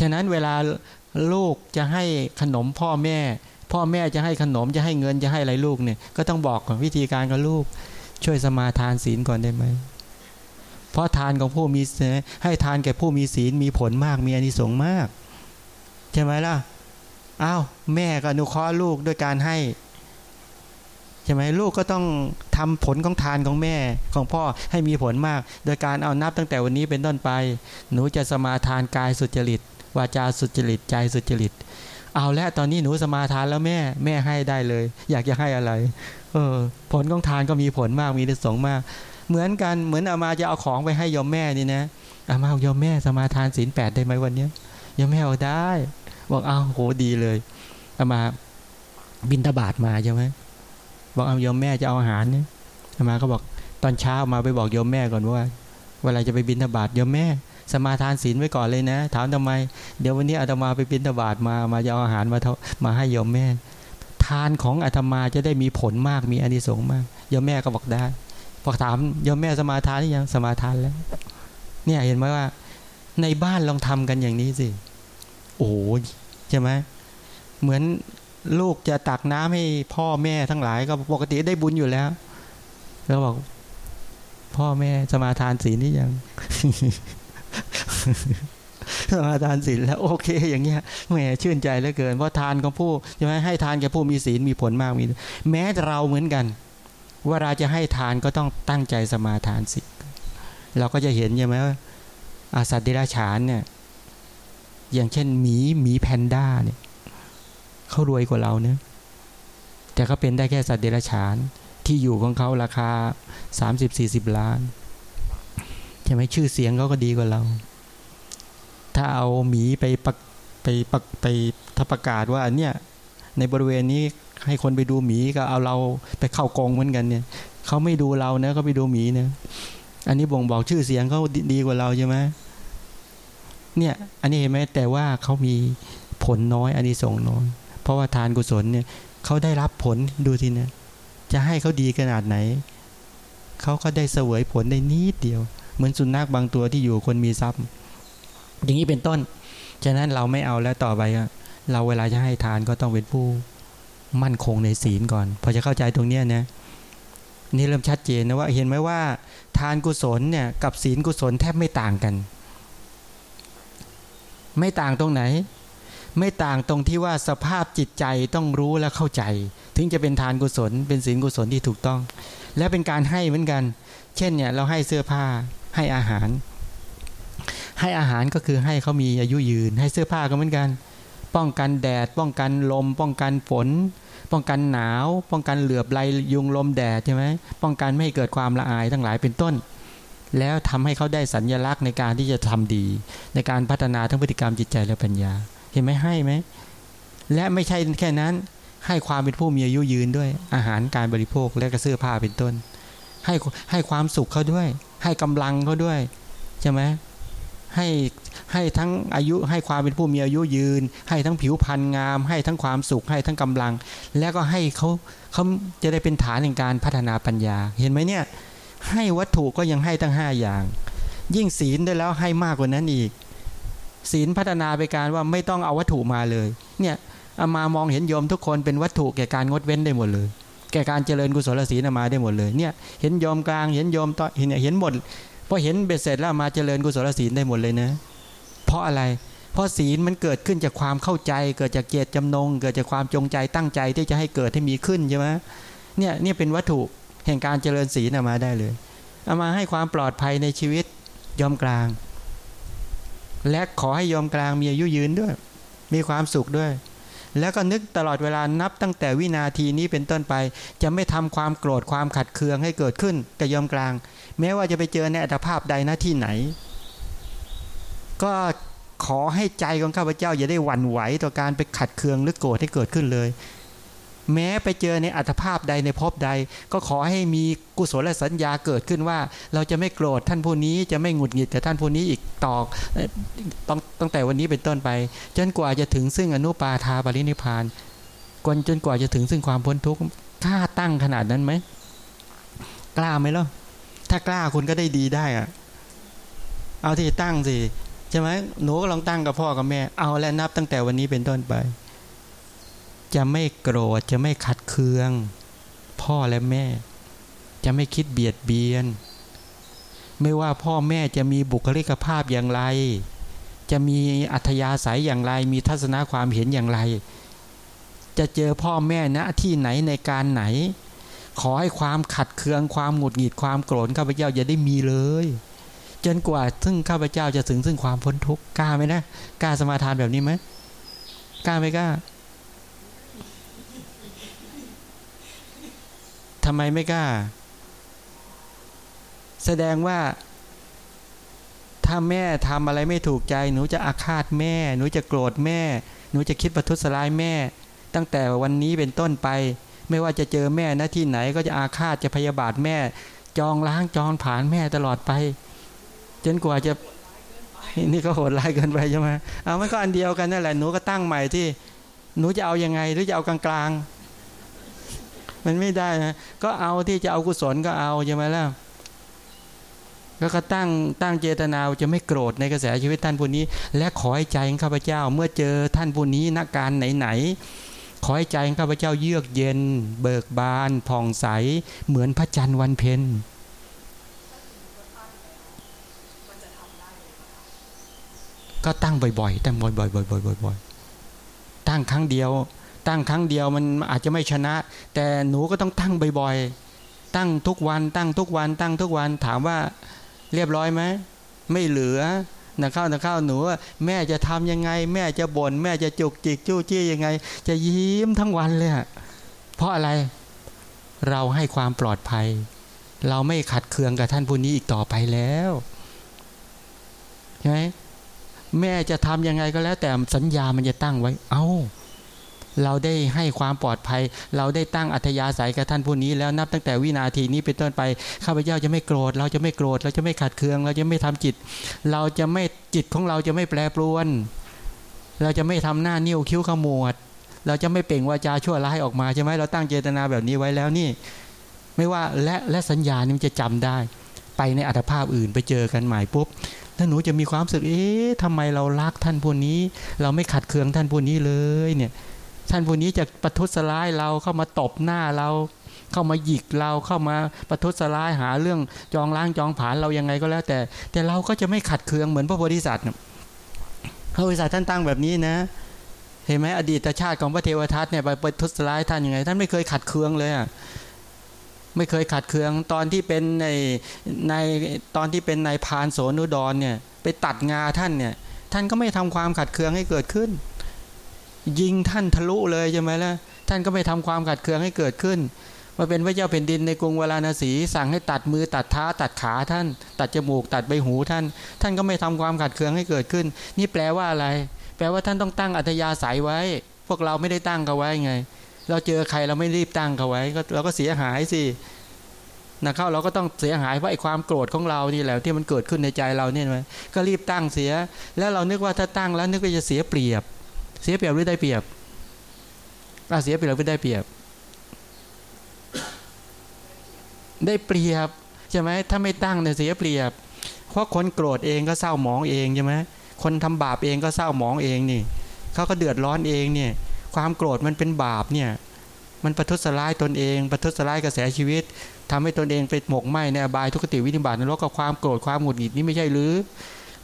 ฉะนั้นเวลาลูกจะให้ขนมพ่อแม่ พ่อแม่จะให้ขนมจะให้เงินจะให้อะไรลูกเนี่ยก็ต้องบอกวิธีการกับลูก ช่วยสมาทานศีลก่อนได้ไหมเพราะทานของผู้มีให้ทานแก่ผู้มีศีลมีผลมากมีอนิสงส์มาก ใช่ไหมล่ะอ้าวแม่ก็อนุเคราะห์ลูกด้วยการให้ ช่ไหมลูกก็ต้องทำผลของทานของแม่ของพ่อให้มีผลมาก โดยการเอานับตั้งแต่วันนี้เป็นต้นไป หนูจะสมาทานกายสุจริต วาจาสุจริตใจสุจริต เอาแล้วตอนนี้หนูสมาทานแล้วแม่แม่ให้ได้เลย อยากจะให้อะไร เออ ผลของทานก็มีผลมากมีสงมาก เหมือนกันเหมือนอามาจะเอาของไปให้ยมแม่นี่นะอามาเอายมแม่สมาทานศีลแปดได้ไหมวันนี้ยมแม่เอาได้ บอกเอาโหดีเลยอามาบินทบาทมาใช่ไหม บอกเอาโยมแม่จะเอาอาหารเนี่ยอามาก็บอกตอนเช้ามาไปบอกโยมแม่ก่อนว่า เวลาจะไปบินทบาทยมแม่ สมาทานศีลไว้ก่อนเลยนะ ถามทำไม เดี๋ยววันนี้อาตมาไปบิณฑบาตมามาจะเอาอาหารมามาให้โยมแม่ ทานของอาตมาจะได้มีผลมากมีอานิสงส์มากโยมแม่ก็บอกได้พอถามโยมแม่สมาทานหรือยังสมาทานแล้ว เนี่ยเห็นไหมว่า ในบ้านลองทำกันอย่างนี้สิโอ้ใช่ไหมเหมือน ลูกจะตักน้ำให้พ่อแม่ทั้งหลายก็ปกติได้บุญอยู่แล้ว แล้วบอก พ่อแม่สมาทานศีลนี่ยังมาทานศีลแล้วโอเค อย่างเงี้ยแหมชื่นใจเหลือเกินเพราะทานของผู้ใช่ไหมให้ทานแก่ผู้มีศีลมีผลมากมี แม้เราเหมือนกันเวลาจะให้ทานก็ต้องตั้งใจสมาทานศีลเราก็จะเห็นใช่ไหมว่าอาสัตว์เดรัจฉานเนี่ย อย่างเช่นหมีหมีแพนด้าเนี่ย เขารวยกว่าเราเนี่ยแต่เขาเป็นได้แค่สัตว์เดรัจฉาน ที่อยู่ของเขาราคาสามสิบสี่สิบล้านช่ไหมชื่อเสียงเขาก็ดีกว่าเรา ถ้าเอาหมีไปปักไปปักไปถ้าประกาศว่าเนี่ยในบริเวณนี้ให้คนไปดูหมีก็เอาเราไปเข้ากองเหมือนกันเนี่ยเขาไม่ดูเรานะเขาไปดูหมีเนี่ยอันนี้บ่งบอกชื่อเสียงเขาดีกว่าเราใช่ไหมเนี่ย อันนี้เห็นไหมแต่ว่าเขามีผลน้อยอันนี้ส่งน้อย เพราะว่าทานกุศลเนี่ยเขาได้รับผลดูทีนี่ยจะให้เขาดีขนาดไหน เขาก็ได้เสวยผลได้นิดเดียว เหมือนสุนัขบางตัวที่อยู่คนมีทรัพย์ อย่างนี้เป็นต้น ฉะนั้นเราไม่เอาแล้วต่อไปเราเวลาจะให้ทานก็ต้องเป็นผู้มั่นคงในศีลก่อน พอจะเข้าใจตรงเนี้นะนี่เริ่มชัดเจนนะว่าเห็นไหมว่า ทานกุศลเนี่ยกับศีลกุศลแทบไม่ต่างกัน ไม่ต่างตรงไหน ไม่ต่างตรงที่ว่าสภาพจิตใจต้องรู้และเข้าใจ ถึงจะเป็นทานกุศล เป็นศีลกุศลที่ถูกต้อง และเป็นการให้เหมือนกัน เช่นเนี่ยเราให้เสื้อผ้าให้อาหาร ให้อาหารก็คือให้เขามีอายุยืน ให้เสื้อผ้าก็เหมือนกัน ป้องกันแดด ป้องกันลม ป้องกันฝน ป้องกันหนาว ป้องกันเหลือบไรยุงลมแดดใช่ไหมป้องกันไม่ให้เกิดความละอายทั้งหลายเป็นต้นแล้วทำให้เขาได้สัญญลักษณ์ในการที่จะทำดี ในการพัฒนาทั้งพฤติกรรมจิตใจและปัญญา เห็นไหมให้ไหม และไม่ใช่แค่นั้น ให้ความเป็นผู้มีอายุยืนด้วย อาหารการบริโภคและกระเสื้อผ้าเป็นต้น ให้ให้ความสุขเขาด้วย ให้กำลังเขาด้วยใช่ไหมให้ให้ทั้งอายุให้ความเป็นผู้มีอายุยืน ให้ทั้งผิวพรรณงาม ให้ทั้งความสุข ให้ทั้งกำลัง แล้วก็ให้เขาเขาจะได้เป็นฐานในการพัฒนาปัญญา เห็นไหมเนี่ย ให้วัตถุก็ยังให้ตั้งห้าอย่าง ยิ่งศีลได้แล้วให้มากกว่านั้นอีก ศีลพัฒนาไปการว่าไม่ต้องเอาวัตถุมาเลย เนี่ยอามามองเห็นโยมทุกคนเป็นวัตถุแก่การงดเว้นได้หมดเลย แก่การเจริญกุศลศีลมาได้หมดเลย เนี่ยเห็นยอมกลางเห็นยอมต่อเห็นเห็นหมดพอเห็นเบ็ดเสร็จแล้วมาเจริญกุศลศีลได้หมดเลยนะ เพราะอะไร เพราะศีลมันเกิดขึ้นจากความเข้าใจ เกิดจากเจตจำนง เกิดจากความจงใจตั้งใจที่จะให้เกิดให้มีขึ้นใช่ไหมเนี่ยเนี่ยเป็นวัตถุแห่งการเจริญศีลมาได้เลยเอามาให้ความปลอดภัยในชีวิตยอมกลาง และขอให้ยมกลางมีอายุยืนด้วย มีความสุขด้วย แล้วก็นึกตลอดเวลานับตั้งแต่วินาทีนี้เป็นต้นไป จะไม่ทำความโกรธความขัดเคืองให้เกิดขึ้นกับยมกลาง แม้ว่าจะไปเจอในอัตภาพใดหน้าที่ไหน ก็ขอให้ใจของข้าพเจ้าอย่าได้หวั่นไหวต่อการไปขัดเคืองหรือโกรธให้เกิดขึ้นเลย แม้ไปเจอในอัตภาพใดในภพใด ก็ขอให้มีกุศลและสัญญาเกิดขึ้นว่า เราจะไม่โกรธท่านผู้นี้จะไม่หงุดหงิดกับท่านผู้นี้อีกต่อต้องตั้งแต่วันนี้เป็นต้นไป จนกว่าจะถึงซึ่งอนุปาทาปรินิพานกนจนกว่าจะถึงซึ่งความพ้นทุกข์กล้าตั้งขนาดนั้นไหมกล้าไหมล่ะถ้ากล้าคุณก็ได้ดีได้อะเอาที่ตั้งสิใช่ไหมหนูก็ลองตั้งกับพ่อกับแม่ เอาและนับตั้งแต่วันนี้เป็นต้นไป จะไม่โกรธจะไม่ขัดเคือง พ่อและแม่ จะไม่คิดเบียดเบียน ไม่ว่าพ่อแม่จะมีบุคลิกภาพอย่างไร จะมีอัธยาศัยอย่างไร มีทัศนะความเห็นอย่างไร จะเจอพ่อแม่ณที่ไหนในการไหน ขอให้ความขัดเคืองความหงุดหงิดความโกรธข้าพเจ้าอย่าได้มีเลย จนกว่าซึ่งข้าพเจ้าจะถึงซึ่งความพ้นทุกข์กล้าไหมนะกล้าสมาทานแบบนี้ไหมกล้าไหมกล้า ทำไมไม่กล้า แสดงว่าถ้าแม่ทำอะไรไม่ถูกใจ หนูจะอาฆาตแม่ หนูจะโกรธแม่ หนูจะคิดประทุษร้ายแม่ ตั้งแต่วันนี้เป็นต้นไป ไม่ว่าจะเจอแม่ณที่ไหนก็จะอาฆาตจะพยาบาทแม่ จองล้างจองผ่านแม่ตลอดไป จนกว่าจะนี่ก็โหดร้ายเกินไปใช่ไหมเอามันก็อันเดียวกันนั่นแหละหนูก็ตั้งใหม่ที่ หนูจะเอายังไงหรือจะเอากลางๆ มันไม่ได้นะก็เอาที่จะเอากุศลก็เอาใช่ไหมล่ะแล้วก็ตั้งตั้งเจตนาจะไม่โกรธในกระแสชีวิตท่านผู้นี้ และขอให้ใจของข้าพเจ้า เมื่อเจอท่านผู้นี้นักการไหนๆขอให้ใจของข้าพเจ้าเยือกเย็น เบิกบานผ่องใสเหมือนพระจันทร์วันเพ็ญก็ตั้งบ่อยๆตั้งบ่อยๆบ่อยๆบ่อยๆตั้งครั้งเดียว ตั้งครั้งเดียวมันอาจจะไม่ชนะ แต่หนูก็ต้องตั้งบ่อยๆ ตั้งทุกวันตั้งทุกวัน ตั้งทุกวันถามว่าเรียบร้อยไหมไม่เหลือนะข้าวนะข้าวหนูแม่จะทำยังไง แม่จะบน่นแม่จะจุกจิกจู้จี้ยังไง จะยิ้มทั้งวันเลยเพราะอะไรเราให้ความปลอดภัย เราไม่ขัดเคืองกับท่านผู้นี้อีกต่อไปแล้วใช่ไหมแม่จะทำยังไงก็แล้ว แต่สัญญามันจะตั้งไว้ เอา้า เราได้ให้ความปลอดภัย เราได้ตั้งอัธยาศัยกับท่านผู้นี้ แล้วนับตั้งแต่วินาทีนี้เป็นต้นไปข้าพเจ้าจะไม่โกรธ เราจะไม่โกรธ เราจะไม่ขัดเคือง เราจะไม่ทำจิต เราจะไม่จิตของเราจะไม่แปรปรวน เราจะไม่ทำหน้านิ้วคิ้วขมวด เราจะไม่เป่งวาจาชั่วร้ายออกมาใช่ไหมเราตั้งเจตนาแบบนี้ไว้แล้วนี่ ไม่ว่าและและสัญญานี่มันจะจำได้ ไปในอัตภาพอื่นไปเจอกันใหม่ปุ๊บแล้วหนูจะมีความรู้สึก เอ๊ะทำไมเรารักท่านผู้นี้ เราไม่ขัดเคืองท่านผู้นี้เลยเนี่ย ท่านผู้นี้จะประทุษร้ายเราเข้ามาตบหน้าเรา เข้ามาหยิกเราเข้ามาประทุษร้ายหาเรื่องจองล้างจองผานเรายังไงก็แล้วแต่ แต่เราก็จะไม่ขัดเคืองเหมือนพระโพธิสัตว์พระโพธิสัตว์ท่านตั้งแบบนี้นะ เห็นไหมอดีตชาติของพระเทวทัตเนี่ยไปประทุษร้ายท่านยังไง ท่านไม่เคยขัดเคืองเลยอะไม่เคยขัดเคืองตอนที่เป็นในในตอนที่เป็นนายพานโสนุดรเนี่ย ไปตัดงาท่านเนี่ย ท่านก็ไม่ทำความขัดเคืองให้เกิดขึ้น ยิงท่านทะลุเลยใช่ไหมล่ะท่านก็ไม่ทำความขัดเคืองให้เกิดขึ้นมาเป็นพระเจ้าแผ่นดินในกรุงวราณสีสั่งให้ตัดมือตัดเท้าตัดขาท่าน ตัดจมูกตัดใบหูท่าน ท่านก็ไม่ทำความขัดเคืองให้เกิดขึ้น นี่แปลว่าอะไร แปลว่าท่านต้องตั้งอัธยาศัยไว้ พวกเราไม่ได้ตั้งเขาไว้ไง เราเจอใครเราไม่รีบตั้งเขาไว้ก็เราก็เสียหายสินะเข้าเราก็ต้องเสียหายเพราะไอ้ความโกรธของเรานี่แหละที่มันเกิดขึ้นในใจเราเนี่ยไหมก็รีบตั้งเสีย แล้วเรานึกว่าถ้าตั้งแล้วนึกว่าจะเสียเปรียบ เสียเปรียบหรือได้เปรียบอะเสียเปรียบหรือได้เปรียบ ได้เปรียบใช่ไหมถ้าไม่ตั้งเนี่ยเสียเปรียบ เพราะคนโกรธเองก็เศร้าหมองเองใช่ไหมคนทำบาปเองก็เศร้าหมองเองนี่เขาก็เดือดร้อนเองเนี่ยความโกรธมันเป็นบาปเนี่ยมันประทุษร้ายตนเอง ประทุษร้ายกระแสชีวิตทำให้ตนเองไปหมกไหมในอบายทุกขติวิธิบาตนรกกับความโกรธความหงุดหงิดนี่ไม่ใช่หรือ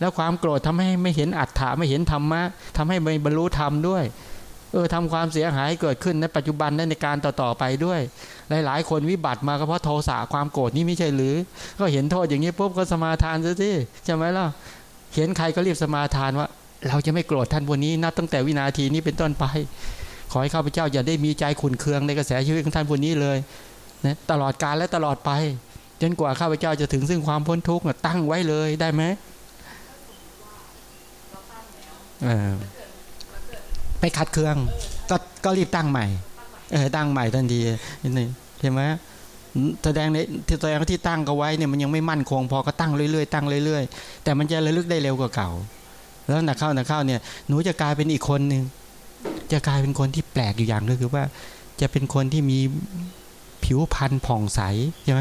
แล้วความโกรธทำให้ไม่เห็นอัตถะไม่เห็นธรรมะทำให้ไม่บรรลุธรรมด้วยเออทำความเสียหายเกิดขึ้นในปัจจุบันในการต่อๆไปด้วย หลาย ๆ คนวิบัติมาก็เพราะโทสะความโกรธนี่ไม่ใช่หรือ ก็เห็นโทษอย่างนี้ปุ๊บก็สมาทานซะสิใช่ไหมล่ะเห็นใครก็รีบสมาทานว่า เราจะไม่โกรธท่านวันนี้นับตั้งแต่วินาทีนี้เป็นต้นไป ขอให้ข้าพเจ้าอย่าได้มีใจขุนเคืองในกระแสชีวิตของท่านผู้นี้เลยนะตลอดกาลและตลอดไป จนกว่าข้าพเจ้าจะถึงซึ่งความพ้นทุกข์ตั้งไว้เลยได้ไหม ไปขัดเครื่อง ก็ก็รีบตั้งใหม่ เออตั้งใหม่ทันทีนี่ใช่ไหมแสดงในที่แสดงที่ตั้งก็ไว้เนี่ยมันยังไม่มั่นคงพอก็ตั้งเรื่อยๆตั้งเรื่อยๆ แต่มันจะระลึกได้เร็วกว่าเก่า แล้วหนักเข้าหนักเข้าเนี่ยหนูจะกลายเป็นอีกคนหนึ่งจะกลายเป็นคนที่แปลกอยู่อย่างนึงคือว่า จะเป็นคนที่มีผิวพรรณผ่องใสใช่ไหม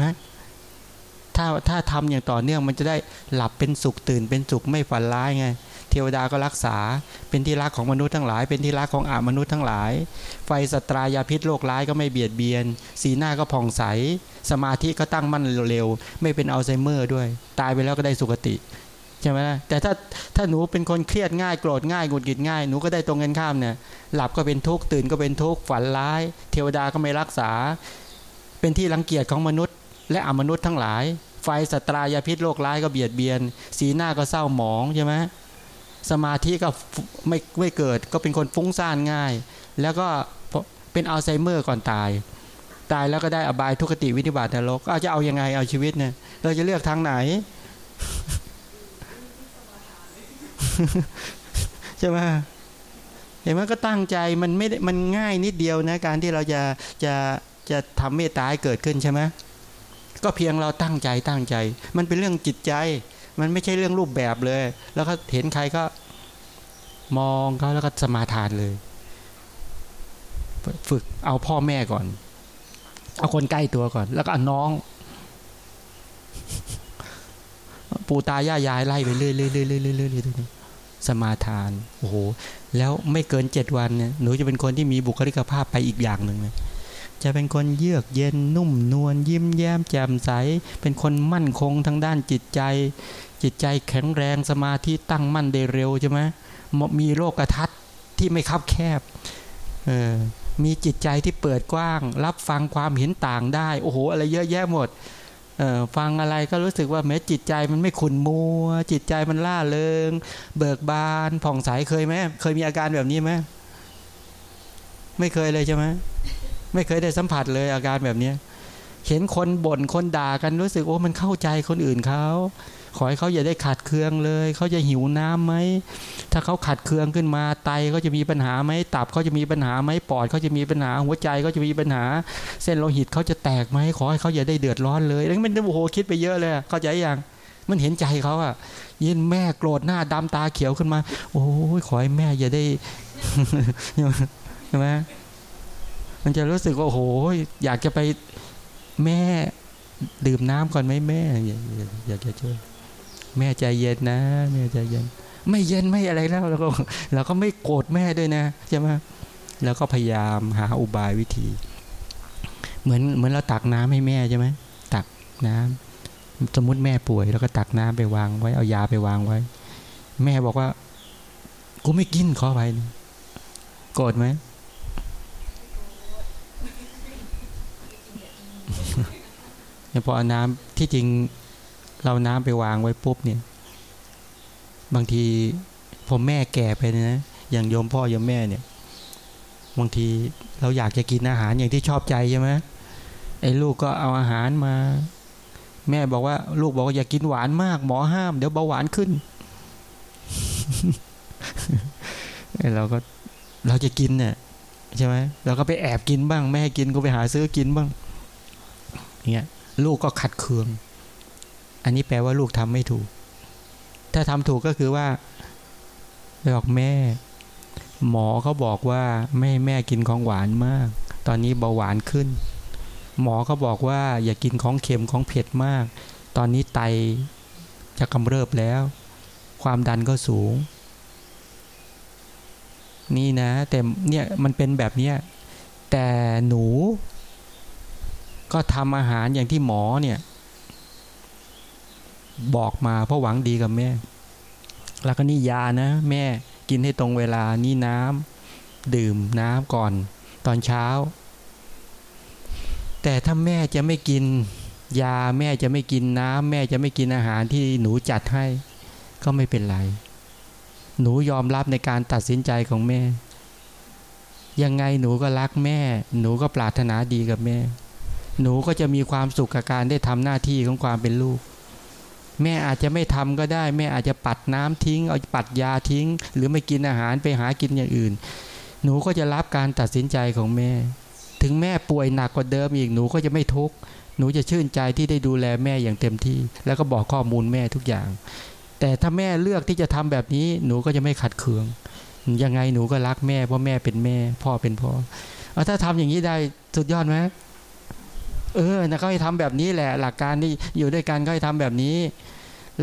ถ้าถ้าทำอย่างต่อเนื่องมันจะได้หลับเป็นสุขตื่นเป็นสุขไม่ฝันร้ายไง เทวดาก็รักษา เป็นที่รักของมนุษย์ทั้งหลาย เป็นที่รักของอามนุษย์ทั้งหลาย ไฟสตรายาพิษโรคร้ายก็ไม่เบียดเบียน สีหน้าก็ผ่องใส สมาธิก็ตั้งมั่นเร็วๆ ไม่เป็นอัลไซเมอร์ด้วย ตายไปแล้วก็ได้สุคติใช่ไหมแต่ถ้าถ้าหนูเป็นคนเครียดง่ายโกรธง่ายหงุดหงิดง่ายหนูก็ได้ตรงกันข้ามเนี่ยหลับก็เป็นทุกข์ตื่นก็เป็นทุกข์ฝันร้าย เทวดาก็ไม่รักษา เป็นที่รังเกียจของมนุษย์ และอมนุษย์ทั้งหลายไฟสตรายาพิษโรคร้ายก็เบียดเบียน สีหน้าก็เศร้าหมองใช่ไหม สมาธิก็ไม่ไม่เกิด ก็เป็นคนฟุ้งซ่านง่าย แล้วก็เป็นอัลไซเมอร์ก่อนตาย ตายแล้วก็ได้อบายทุกขติวินิบาตนรกเอาจะเอายังไงเอาชีวิตเนี่ยเราจะเลือกทางไหน ใช่ไหมเห็นไหมก็ตั้งใจมันไม่มันง่ายนิดเดียวนะการที่เราจะจะจะทำเมตตาให้เกิดขึ้นใช่ไหมก็เพียงเราตั้งใจตั้งใจ มันเป็นเรื่องจิตใจ มันไม่ใช่เรื่องรูปแบบเลย แล้วก็เห็นใครก็มองเขาแล้วก็สมาทานเลย ฝึกเอาพ่อแม่ก่อน เอาคนใกล้ตัวก่อน แล้วก็น้อง ปู่ตายายายไล่ไปเรื่อยๆเรื่อยๆเรื่อยๆสมาทานโอ้โหแล้วไม่เกินเจ็ดวันเนี่ยหนูจะเป็นคนที่มีบุคลิกภาพไปอีกอย่างหนึ่งเลยจะเป็นคนเยือกเย็นนุ่มนวลยิ้มแย้มแจ่มใส เป็นคนมั่นคงทางด้านจิตใจ จิตใจแข็งแรงสมาธิตั้งมั่นได้เร็วใช่ไหมมีโลกทัศน์ที่ไม่คับแคบเออมีจิตใจที่เปิดกว้าง รับฟังความเห็นต่างได้ โอ้โห อะไรเยอะแยะหมดฟังอะไรก็รู้สึกว่าแม้จิตใจมันไม่ขุนมัว จิตใจมันล่าเริง เบิกบานผ่องใสเคยไหมเคยมีอาการแบบนี้ไหมไม่เคยเลยใช่ไหมไม่เคยได้สัมผัสเลยอาการแบบนี้เห็นคนบ่นคนด่ากันรู้สึกโอ้มันเข้าใจคนอื่นเขา ขอให้เขาอย่าได้ขัดเคืองเลย เขาจะหิวน้ำไหม ถ้าเขาขัดเคืองขึ้นมาไตเขาจะมีปัญหาไหมตับเขาจะมีปัญหาไหมปอดเขาจะมีปัญหาหัวใจเขาจะมีปัญหา เส้นโลหิตเขาจะแตกไหมขอให้เขาอย่าได้เดือดร้อนเลยแล้วมันโอ้โหคิดไปเยอะเลยเข้าใจยังมันเห็นใจเขาอะยินแม่โกรธหน้าดำตาเขียวขึ้นมา โอ้ยขอให้แม่อย่าได้ใช่ไหมมันจะรู้สึกว่าโอ้โหอยากจะไปแม่ดื่มน้ำก่อนไหมแม่ อยากจะช่วย แม่ใจเย็นนะ แม่ใจเย็น ไม่เย็นไม่อะไรแล้วเราก็เราก็ไม่โกรธแม่ด้วยนะใช่ไหมแล้วก็พยายามหาอุบายวิธี เหมือนเหมือนเราตักน้ำให้แม่ใช่ไหมตักน้ำสมมติแม่ป่วยแล้วก็ตักน้ำไปวางไว้เอายาไปวางไว้ แม่บอกว่ากูไม่กินขอไปโกรธไหมพอน้ำที่จริง เราน้ำไปวางไว้ปุ๊บเนี่ย บางทีพอแม่แก่ไปนะ อย่างโยมพ่อโยมแม่เนี่ย บางทีเราอยากจะกินอาหารอย่างที่ชอบใจใช่ไหมไอ้ลูกก็เอาอาหารมา แม่บอกว่าลูกบอกว่าอย่ากินหวานมาก หมอห้ามเดี๋ยวเบาหวานขึ้นเราก็เราจะกินเนี่ยใช่ไหมเราก็ไปแอบกินบ้างแม่กินก็ไปหาซื้อกินบ้างเนี่ยลูกก็ขัดเคือง อันนี้แปลว่าลูกทำไม่ถูก ถ้าทำถูกก็คือว่าบอกแม่ หมอเขาบอกว่าไม่ให้แม่กินของหวานมาก ตอนนี้เบาหวานขึ้น หมอเขาบอกว่าอย่ากินของเค็มของเผ็ดมาก ตอนนี้ไตจะกำเริบแล้ว ความดันก็สูง นี่นะ แต่เนี่ยมันเป็นแบบเนี้ยแต่หนู ก็ทำอาหารอย่างที่หมอเนี่ย บอกมาเพราะหวังดีกับแม่ แล้วก็นี่ยานะ แม่กินให้ตรงเวลานี่น้ำดื่มน้ำก่อน ตอนเช้า แต่ถ้าแม่จะไม่กิน ยาแม่จะไม่กินน้ำแม่จะไม่กินอาหารที่หนูจัดให้ ก็ไม่เป็นไร หนูยอมรับในการตัดสินใจของแม่ ยังไงหนูก็รักแม่ หนูก็ปรารถนาดีกับแม่ หนูก็จะมีความสุขกับการได้ทำหน้าที่ของความเป็นลูก แม่อาจจะไม่ทำก็ได้ แม่อาจจะปัดน้ำทิ้ง เอาปัดยาทิ้ง หรือไม่กินอาหารไปหากินอย่างอื่น หนูก็จะรับการตัดสินใจของแม่ ถึงแม่ป่วยหนักกว่าเดิมอีกหนูก็จะไม่ทุกข์หนูจะชื่นใจที่ได้ดูแลแม่อย่างเต็มที่ แล้วก็บอกข้อมูลแม่ทุกอย่าง แต่ถ้าแม่เลือกที่จะทำแบบนี้หนูก็จะไม่ขัดเคือง ยังไงหนูก็รักแม่เพราะแม่เป็นแม่ พ่อเป็นพ่อเอาถ้าทำอย่างนี้ได้สุดยอดไหม เออนะก็ให้ทำแบบนี้แหละ หลักการที่อยู่ด้วยกันก็ให้ทำแบบนี้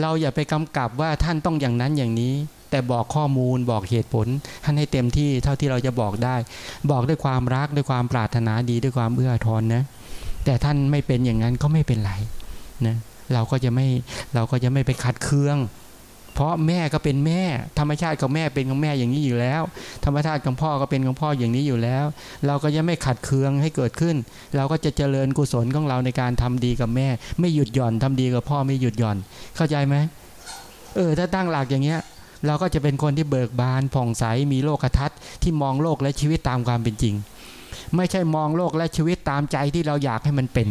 เราอย่าไปกำกับว่าท่านต้องอย่างนั้นอย่างนี้ แต่บอกข้อมูลบอกเหตุผลท่านให้เต็มที่เท่าที่เราจะบอกได้ บอกด้วยความรักด้วยความปรารถนาดีด้วยความเอื้อทอนนะ แต่ท่านไม่เป็นอย่างนั้นก็ไม่เป็นไรนะเราก็จะไม่เราก็จะไม่ไปขัดเคือง เพราะแม่ก็เป็นแม่ ธรรมชาติของแม่เป็นของแม่อย่างนี้อยู่แล้ว ธรรมชาติของพ่อก็เป็นของพ่ออย่างนี้อยู่แล้ว เราก็จะไม่ขัดเคืองให้เกิดขึ้น เราก็จะเจริญกุศลของเราในการทำดีกับแม่ ไม่หยุดหย่อนทำดีกับพ่อไม่หยุดหย่อน เข้าใจไหมเออถ้าตั้งหลักอย่างเงี้ย เราก็จะเป็นคนที่เบิกบานผ่องใสมีโลกทัศน์ที่มองโลกและชีวิตตามความเป็นจริง ไม่ใช่มองโลกและชีวิตตามใจที่เราอยากให้มันเป็น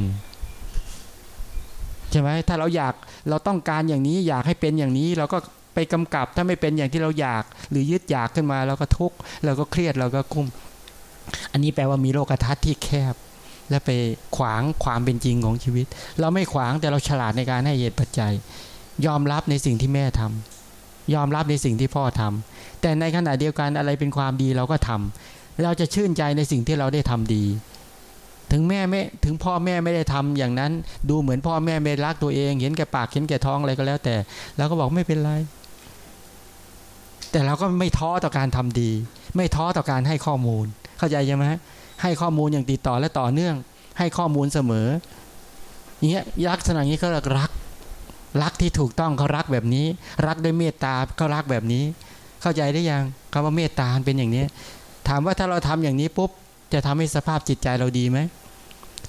ใช่ไหมถ้าเราอยากเราต้องการอย่างนี้อยากให้เป็นอย่างนี้เราก็ไปกำกับถ้าไม่เป็นอย่างที่เราอยาก หรือยึดอยากขึ้นมาเราก็ทุกข์เราก็เครียดเราก็กุ้ม อันนี้แปลว่ามีโลกทัศน์ที่แคบ และไปขวางความเป็นจริงของชีวิต เราไม่ขวางแต่เราฉลาดในการให้เหตุปัจจัย ยอมรับในสิ่งที่แม่ทำยอมรับในสิ่งที่พ่อทำแต่ในขณะเดียวกันอะไรเป็นความดีเราก็ทำเราจะชื่นใจในสิ่งที่เราได้ทำดี ถึงแม่ไม่ถึงพ่อแม่ไม่ได้ทำอย่างนั้น ดูเหมือนพ่อแม่ไม่รักตัวเอง เห็นแก่ปากเห็นแก่ท้องอะไรก็แล้วแต่เราก็บอกไม่เป็นไร แต่เราก็ไม่ท้อต่อการทำดี ไม่ท้อต่อการให้ข้อมูล เข้าใจใช่ไหมให้ข้อมูลอย่างติดต่อและต่อเนื่อง ให้ข้อมูลเสมอเงี้ยลักษณะนี้เขารักรักที่ถูกต้องเขารักแบบนี้ รักด้วยเมตตาเขารักแบบนี้ เข้าใจได้ยังคำว่าเมตตาเป็นอย่างนี้ ถามว่าถ้าเราทำอย่างนี้ปุ๊บจะทำให้สภาพจิตใจเราดีไหม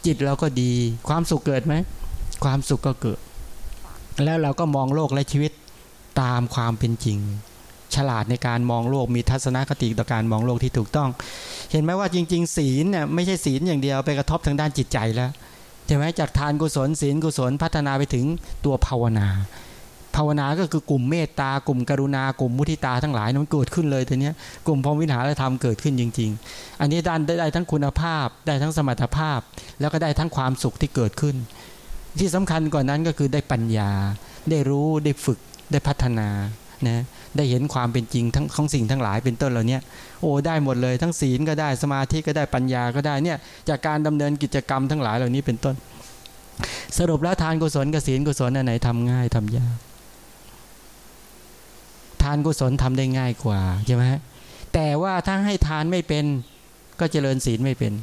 จิตเราก็ดี ความสุขเกิดไหมความสุขก็เกิด แล้วเราก็มองโลกและชีวิตตามความเป็นจริง ฉลาดในการมองโลกมีทัศนคติต่อการมองโลกที่ถูกต้อง เห็นไหมว่าจริง ๆ ศีลเนี่ยไม่ใช่ศีลอย่างเดียวไปกระทบทางด้านจิตใจแล้วใช่ไหมจากทานกุศลศีลกุศลพัฒนาไปถึงตัวภาวนา ภาวนาก็คือกลุ่มเมตตากลุ่มกรุณากลุ่มมุทิตาทั้งหลายนั้นเกิดขึ้นเลยทีนี้กลุ่มพรมวิหารธรรมเกิดขึ้นจริง ๆ อันนี้ด้านได้ทั้งคุณภาพ ได้ทั้งสมรรถภาพ แล้วก็ได้ทั้งความสุขที่เกิดขึ้น ที่สำคัญกว่านนั้นก็คือได้ปัญญา ได้รู้ได้ฝึกได้พัฒนานะได้เห็นความเป็นจริงทั้งของสิ่งทั้งหลายเป็นต้นเหล่านี้โอ้ได้หมดเลยทั้งศีลก็ได้สมาธิก็ได้ปัญญาก็ได้เนี่ยจากการดำเนินกิจกรรมทั้งหลายเหล่านี้เป็นต้น สรุปแล้วทานกุศลกับศีลกุศลอันไหนทำง่ายทำยาก ทานกุศลทำได้ง่ายกว่าใช่ไหมแต่ว่าถ้าให้ทานไม่เป็นก็เจริญศีลไม่เป็น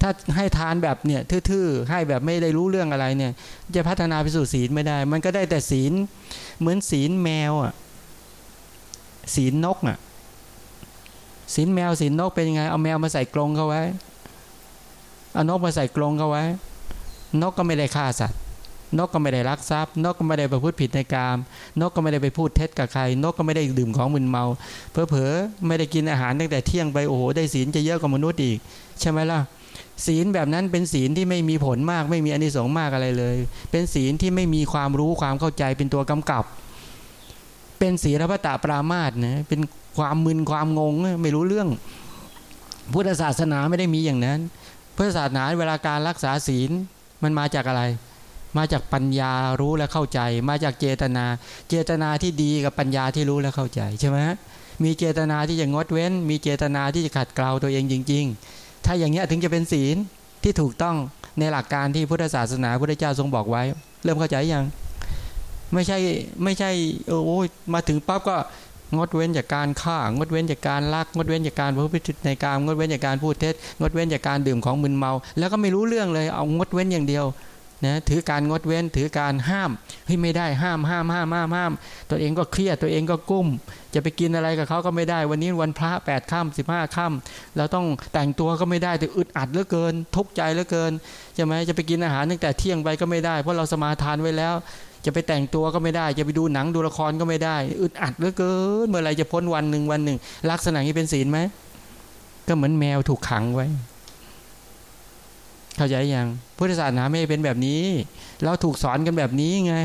ถ้าให้ทานแบบเนี่ยทื่อๆให้แบบไม่ได้รู้เรื่องอะไรเนี่ย จะพัฒนาไปสู่ศีลไม่ได้ มันก็ได้แต่ศีลเหมือนศีลแมวอะศีลนกอะศีลแมวศีลนกเป็นยังไง เอาแมวมาใส่กรงเขาไว้เอานกมาใส่กรงเขาไว้ นกก็ไม่ได้ฆ่าสัตว์ นกก็ไม่ได้รักทรัพย์ นกก็ไม่ได้ไปพูดผิดในกาม นกก็ไม่ได้ไปพูดเท็จกับใคร นกก็ไม่ได้ดื่มของมึนเมา เพอเพอไม่ได้กินอาหารตั้งแต่เที่ยงไปโอ้โหได้ศีลจะเยอะกว่ามนุษย์อีก ใช่ไหมล่ะ ศีลแบบนั้นเป็นศีลที่ไม่มีผลมาก ไม่มีอนิสงส์มากอะไรเลย เป็นศีลที่ไม่มีความรู้ความเข้าใจเป็นตัวกำกับ เป็นศีลพระตาปรามาสนะเป็นความมึนความงงไม่รู้เรื่อง พุทธศาสนาไม่ได้มีอย่างนั้นพุทธศาสนาเวลาการรักษาศีลมันมาจากอะไร มาจากปัญญารู้และเข้าใจ มาจากเจตนา เจตนาที่ดีกับปัญญาที่รู้และเข้าใจใช่ไหมมีเจตนาที่จะงดเว้น มีเจตนาที่จะขัดเกลาตัวเองจริง ๆ ถ้าอย่างนี้ถึงจะเป็นศีลที่ถูกต้องในหลักการที่พุทธศาสนาพุทธเจ้าทรงบอกไว้ เริ่มเข้าใจยังไม่ใช่ไม่ใช่โอ้ยมาถึงปั๊บก็งดเว้นจากการฆ่างดเว้นจากการลักงดเว้นจากการพูดผิดในการงดเว้นจากการพูดเท็จงดเว้นจากการดื่มของมึนเมา แล้วก็ไม่รู้เรื่องเลยเอางดเว้นอย่างเดียว นะถือการงดเว้นถือการห้ามเฮ้ยไม่ได้ห้ามห้ามห้ามห้ามห้ามตัวเองก็เครียดตัวเองก็กุ้ม จะไปกินอะไรกับเขาก็ไม่ได้ วันนี้วันพระแปดค่ำสิบห้าค่ำเราต้องแต่งตัวก็ไม่ได้แต่อึดอัดเหลือเกิน ทุกข์ใจเหลือเกินใช่ไหมจะไปกินอาหารตั้งแต่เที่ยงไปก็ไม่ได้ เพราะเราสมาทานไว้แล้ว จะไปแต่งตัวก็ไม่ได้ จะไปดูหนังดูละครก็ไม่ได้ อึดอัดเหลือเกิน เมื่อไรจะพ้นวันหนึ่งวันหนึ่ง ลักษณะนี้เป็นศีลไหมก็เหมือนแมวถูกขังไว้ เข้าใจยัง พุทธศาสนาไม่เป็นแบบนี้ เราถูกสอนกันแบบนี้ไง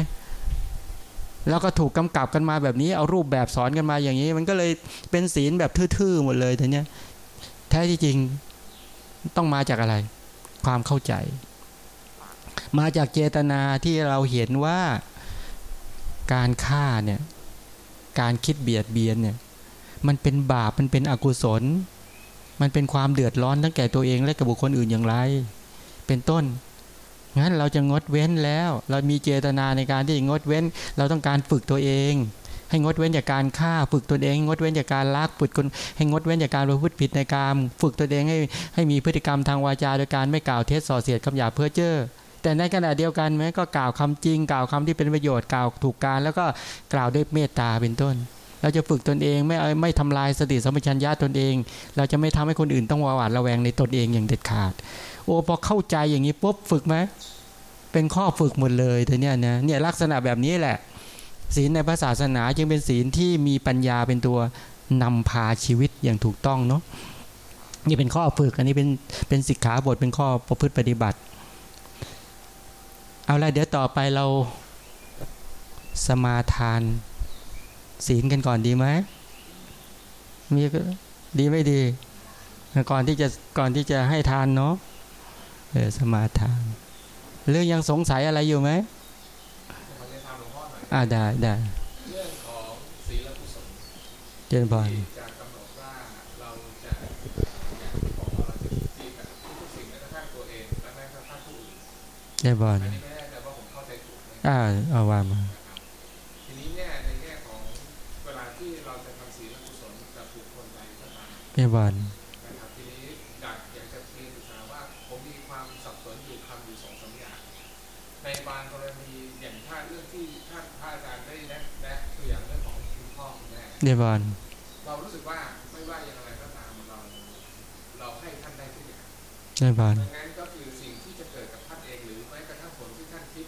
แล้วก็ถูกกำกับกันมาแบบนี้ เอารูปแบบสอนกันมาอย่างนี้ มันก็เลยเป็นศีลแบบทื่อๆหมดเลยทีเนี้ยแท้ที่จริงต้องมาจากอะไร ความเข้าใจ มาจากเจตนาที่เราเห็นว่าการฆ่าเนี่ย การคิดเบียดเบียนเนี่ย มันเป็นบาปมันเป็นอกุศล มันเป็นความเดือดร้อนทั้งแก่ตัวเองและกับบุคคลอื่นอย่างไร เป็นต้น งั้นเราจะงดเว้นแล้ว เรามีเจตนาในการที่งดเว้น เราต้องการฝึกตัวเอง ให้งดเว้นจากการฆ่าฝึกตัวเอง งดเว้นจากการลักฝึกคนให้งดเว้นจากการประพฤติผิดในการฝึกตัวเองให้ให้มีพฤติกรรมทางวาจาโดยการไม่กล่าวเท็จส่อเสียดคำหยาเพื่อเจ้อแต่ในขณะเดียวกันแม้ก็กล่าวคำจริงกล่าวคำที่เป็นประโยชน์กล่าวถูกการ แล้วก็กล่าวด้วยเมตตาเป็นต้น เราจะฝึกตนเองไม่ไม่ทำลายสติสัมปชัญญะตนเอง เราจะไม่ทำให้คนอื่นต้องหวาดระแวงในตนเองอย่างเด็ดขาด โอ้พอเข้าใจอย่างนี้ปุ๊บฝึกไหมเป็นข้อฝึกหมดเลยแต่เนี่ยนะเนี่ยลักษณะแบบนี้แหละ ศีลในพระศาสนาจึงเป็นศีลที่มีปัญญาเป็นตัวนำพาชีวิตอย่างถูกต้องเนาะนี่เป็นข้อฝึกอันนี้เป็นเป็นสิกขาบทเป็นข้อประพฤติปฏิบัติ เอาละเดี๋ยวต่อไปเราสมาทาน ศีลกันก่อนดีไหมมีดีไม่ดี ก่อนที่จะก่อนที่จะให้ทานเนาะ เออสมาทานเรื่องยังสงสัยอะไรอยู่ไหมอ่าได้ได้เรื่องของศีลกุศลเจนพรจะกำหนดว่าเราจะอย่างที่บอกว่าเราจะดีกับทุกสิ่งแม้กระทั่งตัวเองและแม้กระทั่งผู้อื่นเจนพรอ่าเอาว่ามาทีนี้เนี่ยในแง่ของเวลาที่เราจะทำศีลกุศลกับบุคคลใดก็ตามเม่วันน ในบางกรณีอย่างถ้าเรื่องที่ท่านพระอาจารย์ได้แนะแนะตัวอย่างเรื่องของคุณพ่อคุณแม่เดบอนเรารู้สึกว่าไม่ว่าอย่างไรก็ตามเราเราให้ท่านได้ทุกอย่างเดบอนดังนั้นก็คือสิ่งที่จะเกิดกับท่านเองหรือแม้กระทั่งผลที่ท่านคิด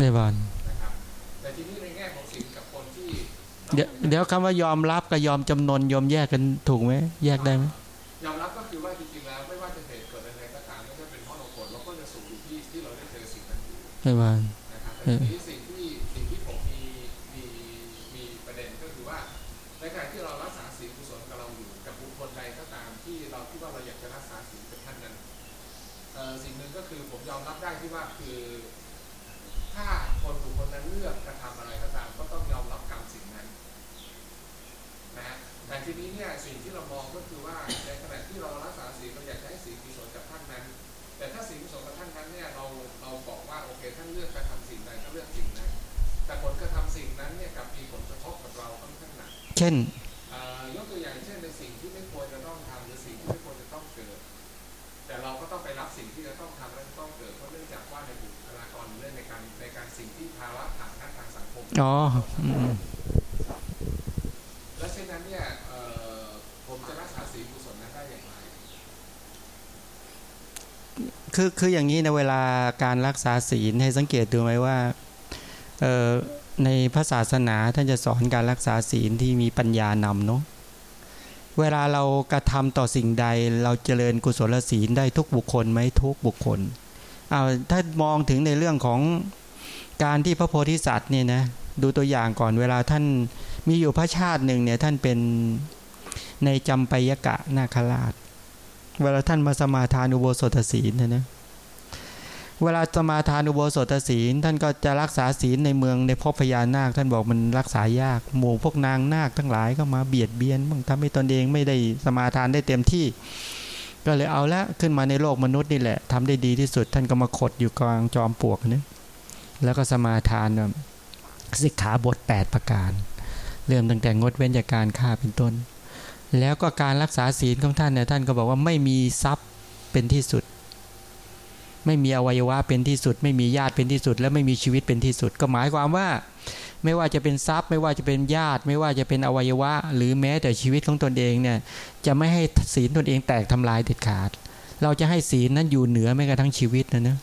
ในบานแต่ทีนี้ในแง่ของสิ่งกับคนที่เดี๋ยวเดี๋ยวคำว่ายอมรับกับยอมจำนนยอมแยกกันถูกไหมแยกได้ไหม นั้นอ เช่นยกตัวอย่างเช่นในสิ่งที่ไม่ควรจะต้องทำหรือสิ่งที่ไม่ควรจะต้องเกิด แต่เราก็ต้องไปรับสิ่งที่จะต้องทำและต้องเกิดเพราะเนื่องจากว่าในบุคลากรเรื่องในการในการสิ่งที่ภาวะทางด้านทางสังคมอ๋อและเช่นนั้นเนี่ยผมจะรักษาศีลกุศลนั้นได้อย่างไรคือคืออย่างนี้ในเวลาการรักษาศีลให้สังเกตดูไหมว่า ในพระศาสนาท่านจะสอนการรักษาศีลที่มีปัญญานำเนาะเวลาเรากระทำต่อสิ่งใดเราเจริญกุศลศีลได้ทุกบุคคลไหมทุกบุคคลเอาถ้ามองถึงในเรื่องของการที่พระโพธิสัตว์เนี่ยนะดูตัวอย่างก่อนเวลาท่านมีอยู่พระชาติหนึ่งเนี่ยท่านเป็นในจำปยกะนาคราช เวลาท่านมาสมาทานอุโบสถศีลนะนะ เวลาสมาทานอุโบสถศีล ท่านก็จะรักษาศีลในเมืองในพบพญานาค ท่านบอกมันรักษายาก หมู่พวกนางนาคทั้งหลายก็มาเบียดเบียนบ้างทำให้ตนเองไม่ได้สมาทานได้เต็มที่ ก็เลยเอาละขึ้นมาในโลกมนุษย์นี่แหละทำได้ดีที่สุด ท่านก็มาขดอยู่กลางจอมปลวกนี่แล้วก็สมาทานสิกขาบท 8 ประการ เริ่มตั้งแต่งดเว้นจากการฆ่าเป็นต้น แล้วก็การรักษาศีลของท่านเนี่ยท่านก็บอกว่าไม่มีทรัพย์เป็นที่สุด ไม่มีอวัยวะเป็นที่สุด ไม่มีญาติเป็นที่สุด และไม่มีชีวิตเป็นที่สุด ก็หมายความว่า ไม่ว่าจะเป็นทรัพย์ ไม่ว่าจะเป็นญาติ ไม่ว่าจะเป็นอวัยวะ หรือแม้แต่ชีวิตของตนเองเนี่ยจะไม่ให้ศีลตนเองแตกทำลายเด็ดขาด เราจะให้ศีลนั้นอยู่เหนือแม้กระทั่งชีวิตนะนะ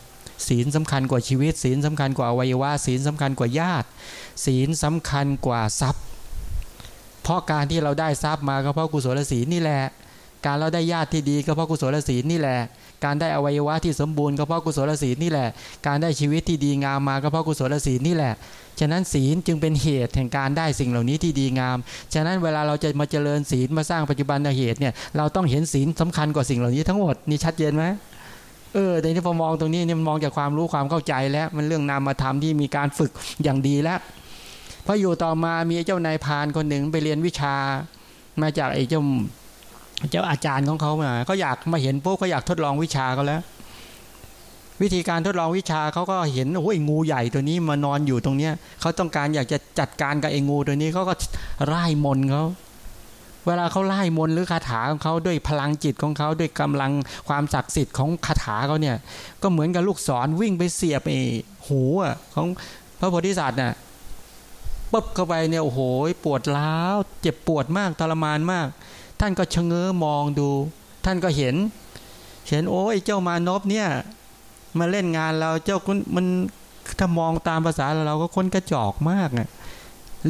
ศีลสำคัญกว่าชีวิต ศีลสำคัญกว่าอวัยวะศีลสำคัญกว่าญาติ ศีลสำคัญกว่าทรัพย์ เพราะการที่เราได้ทรัพย์มาก็เพราะกุศลศีลนี่แหละ การเราได้ญาติที่ดีก็เพราะกุศลศีลนี่แหละ การได้อวัยวะที่สมบูรณ์ก็เพราะกุศลศีลนี่แหละ การได้ชีวิตที่ดีงามมาก็เพราะกุศลศีลนี่แหละ ฉะนั้นศีลจึงเป็นเหตุแห่งการได้สิ่งเหล่านี้ที่ดีงาม ฉะนั้นเวลาเราจะมาเจริญศีลมาสร้างปัจจุบันเหตุเนี่ยเราต้องเห็นศีลสำคัญกว่าสิ่งเหล่านี้ทั้งหมดนี่ชัดเจนไหมเออแต่นี่พอมองตรงนี้เนี่ยมันมองจากความรู้ความเข้าใจแล้ว มันเรื่องนามธรรมที่มีการฝึกอย่างดีแล้วพออยู่ต่อมามีเจ้านายพานคนหนึ่งไปเรียนวิชามาจากไอ้เจ้า เจ้าอาจารย์ของเขามาเขาอยากมาเห็นปุ๊บเขาอยากทดลองวิชาเขาแล้ว วิธีการทดลองวิชาเขาก็เห็นโอ้ยงูใหญ่ตัวนี้มานอนอยู่ตรงเนี้ยเขาต้องการอยากจะจัดการกับไอ้งูตัวนี้เขาก็ไล่มนเขาเวลาเขาไล่มนหรือคาถาของเขาด้วยพลังจิตของเขาด้วยกำลังความศักดิ์สิทธิ์ของคาถาเขาเนี่ย ก็เหมือนกับลูกศรวิ่งไปเสียบไอ้หูของพระโพธิสัตว์น่ะปุ๊บเข้าไปเนี่ยโอ้โหปวดร้าวเจ็บปวดมากทรมานมาก ท่านก็ชะเง้อมองดู ท่านก็เห็น เห็นโอ้ยเจ้ามานพเนี่ย มาเล่นงานเราเจ้าคุณมันถ้ามองตามภาษาเราก็คนกระจอกมากอะ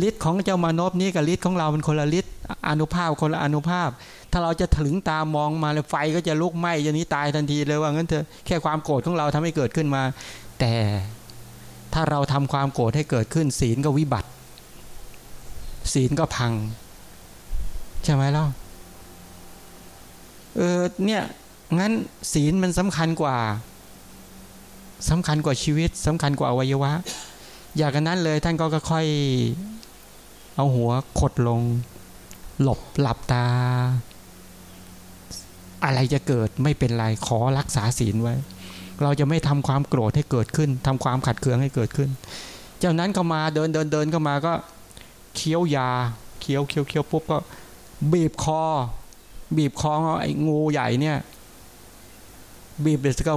ฤทธิ์ของเจ้ามานพนี้กับฤทธิ์ของเราเป็นคนละฤทธิ์อนุภาพคนละอนุภาพ ถ้าเราจะถึงตามองมาเลยไฟก็จะลุกไหม้จะนี้ตายทันทีเลยว่างั้นเถอะแค่ความโกรธของเราทำให้เกิดขึ้นมา แต่ถ้าเราทำความโกรธให้เกิดขึ้น ศีลก็วิบัติ ศีลก็พัง ใช่ไหมล่ะ เออเนี่ยงั้นศีลมันสำคัญกว่าสำคัญกว่าชีวิตสำคัญกว่าอวัยวะ อยากนั้นเลยท่านก็ค่อยเอาหัวขดลง หลบหลับตา อะไรจะเกิดไม่เป็นไรขอรักษาศีลไว้ เราจะไม่ทำความโกรธให้เกิดขึ้นทำความขัดเคืองให้เกิดขึ้นเจ้านั้นก็มาเดินเดินเดินเข้ามาก็เคี้ยวยาเคี้ยวเคี้ยวเคี้ยวปุ๊บก็บีบคอ บีบคอไอ้งูใหญ่เนี่ย บีบเสร็จก็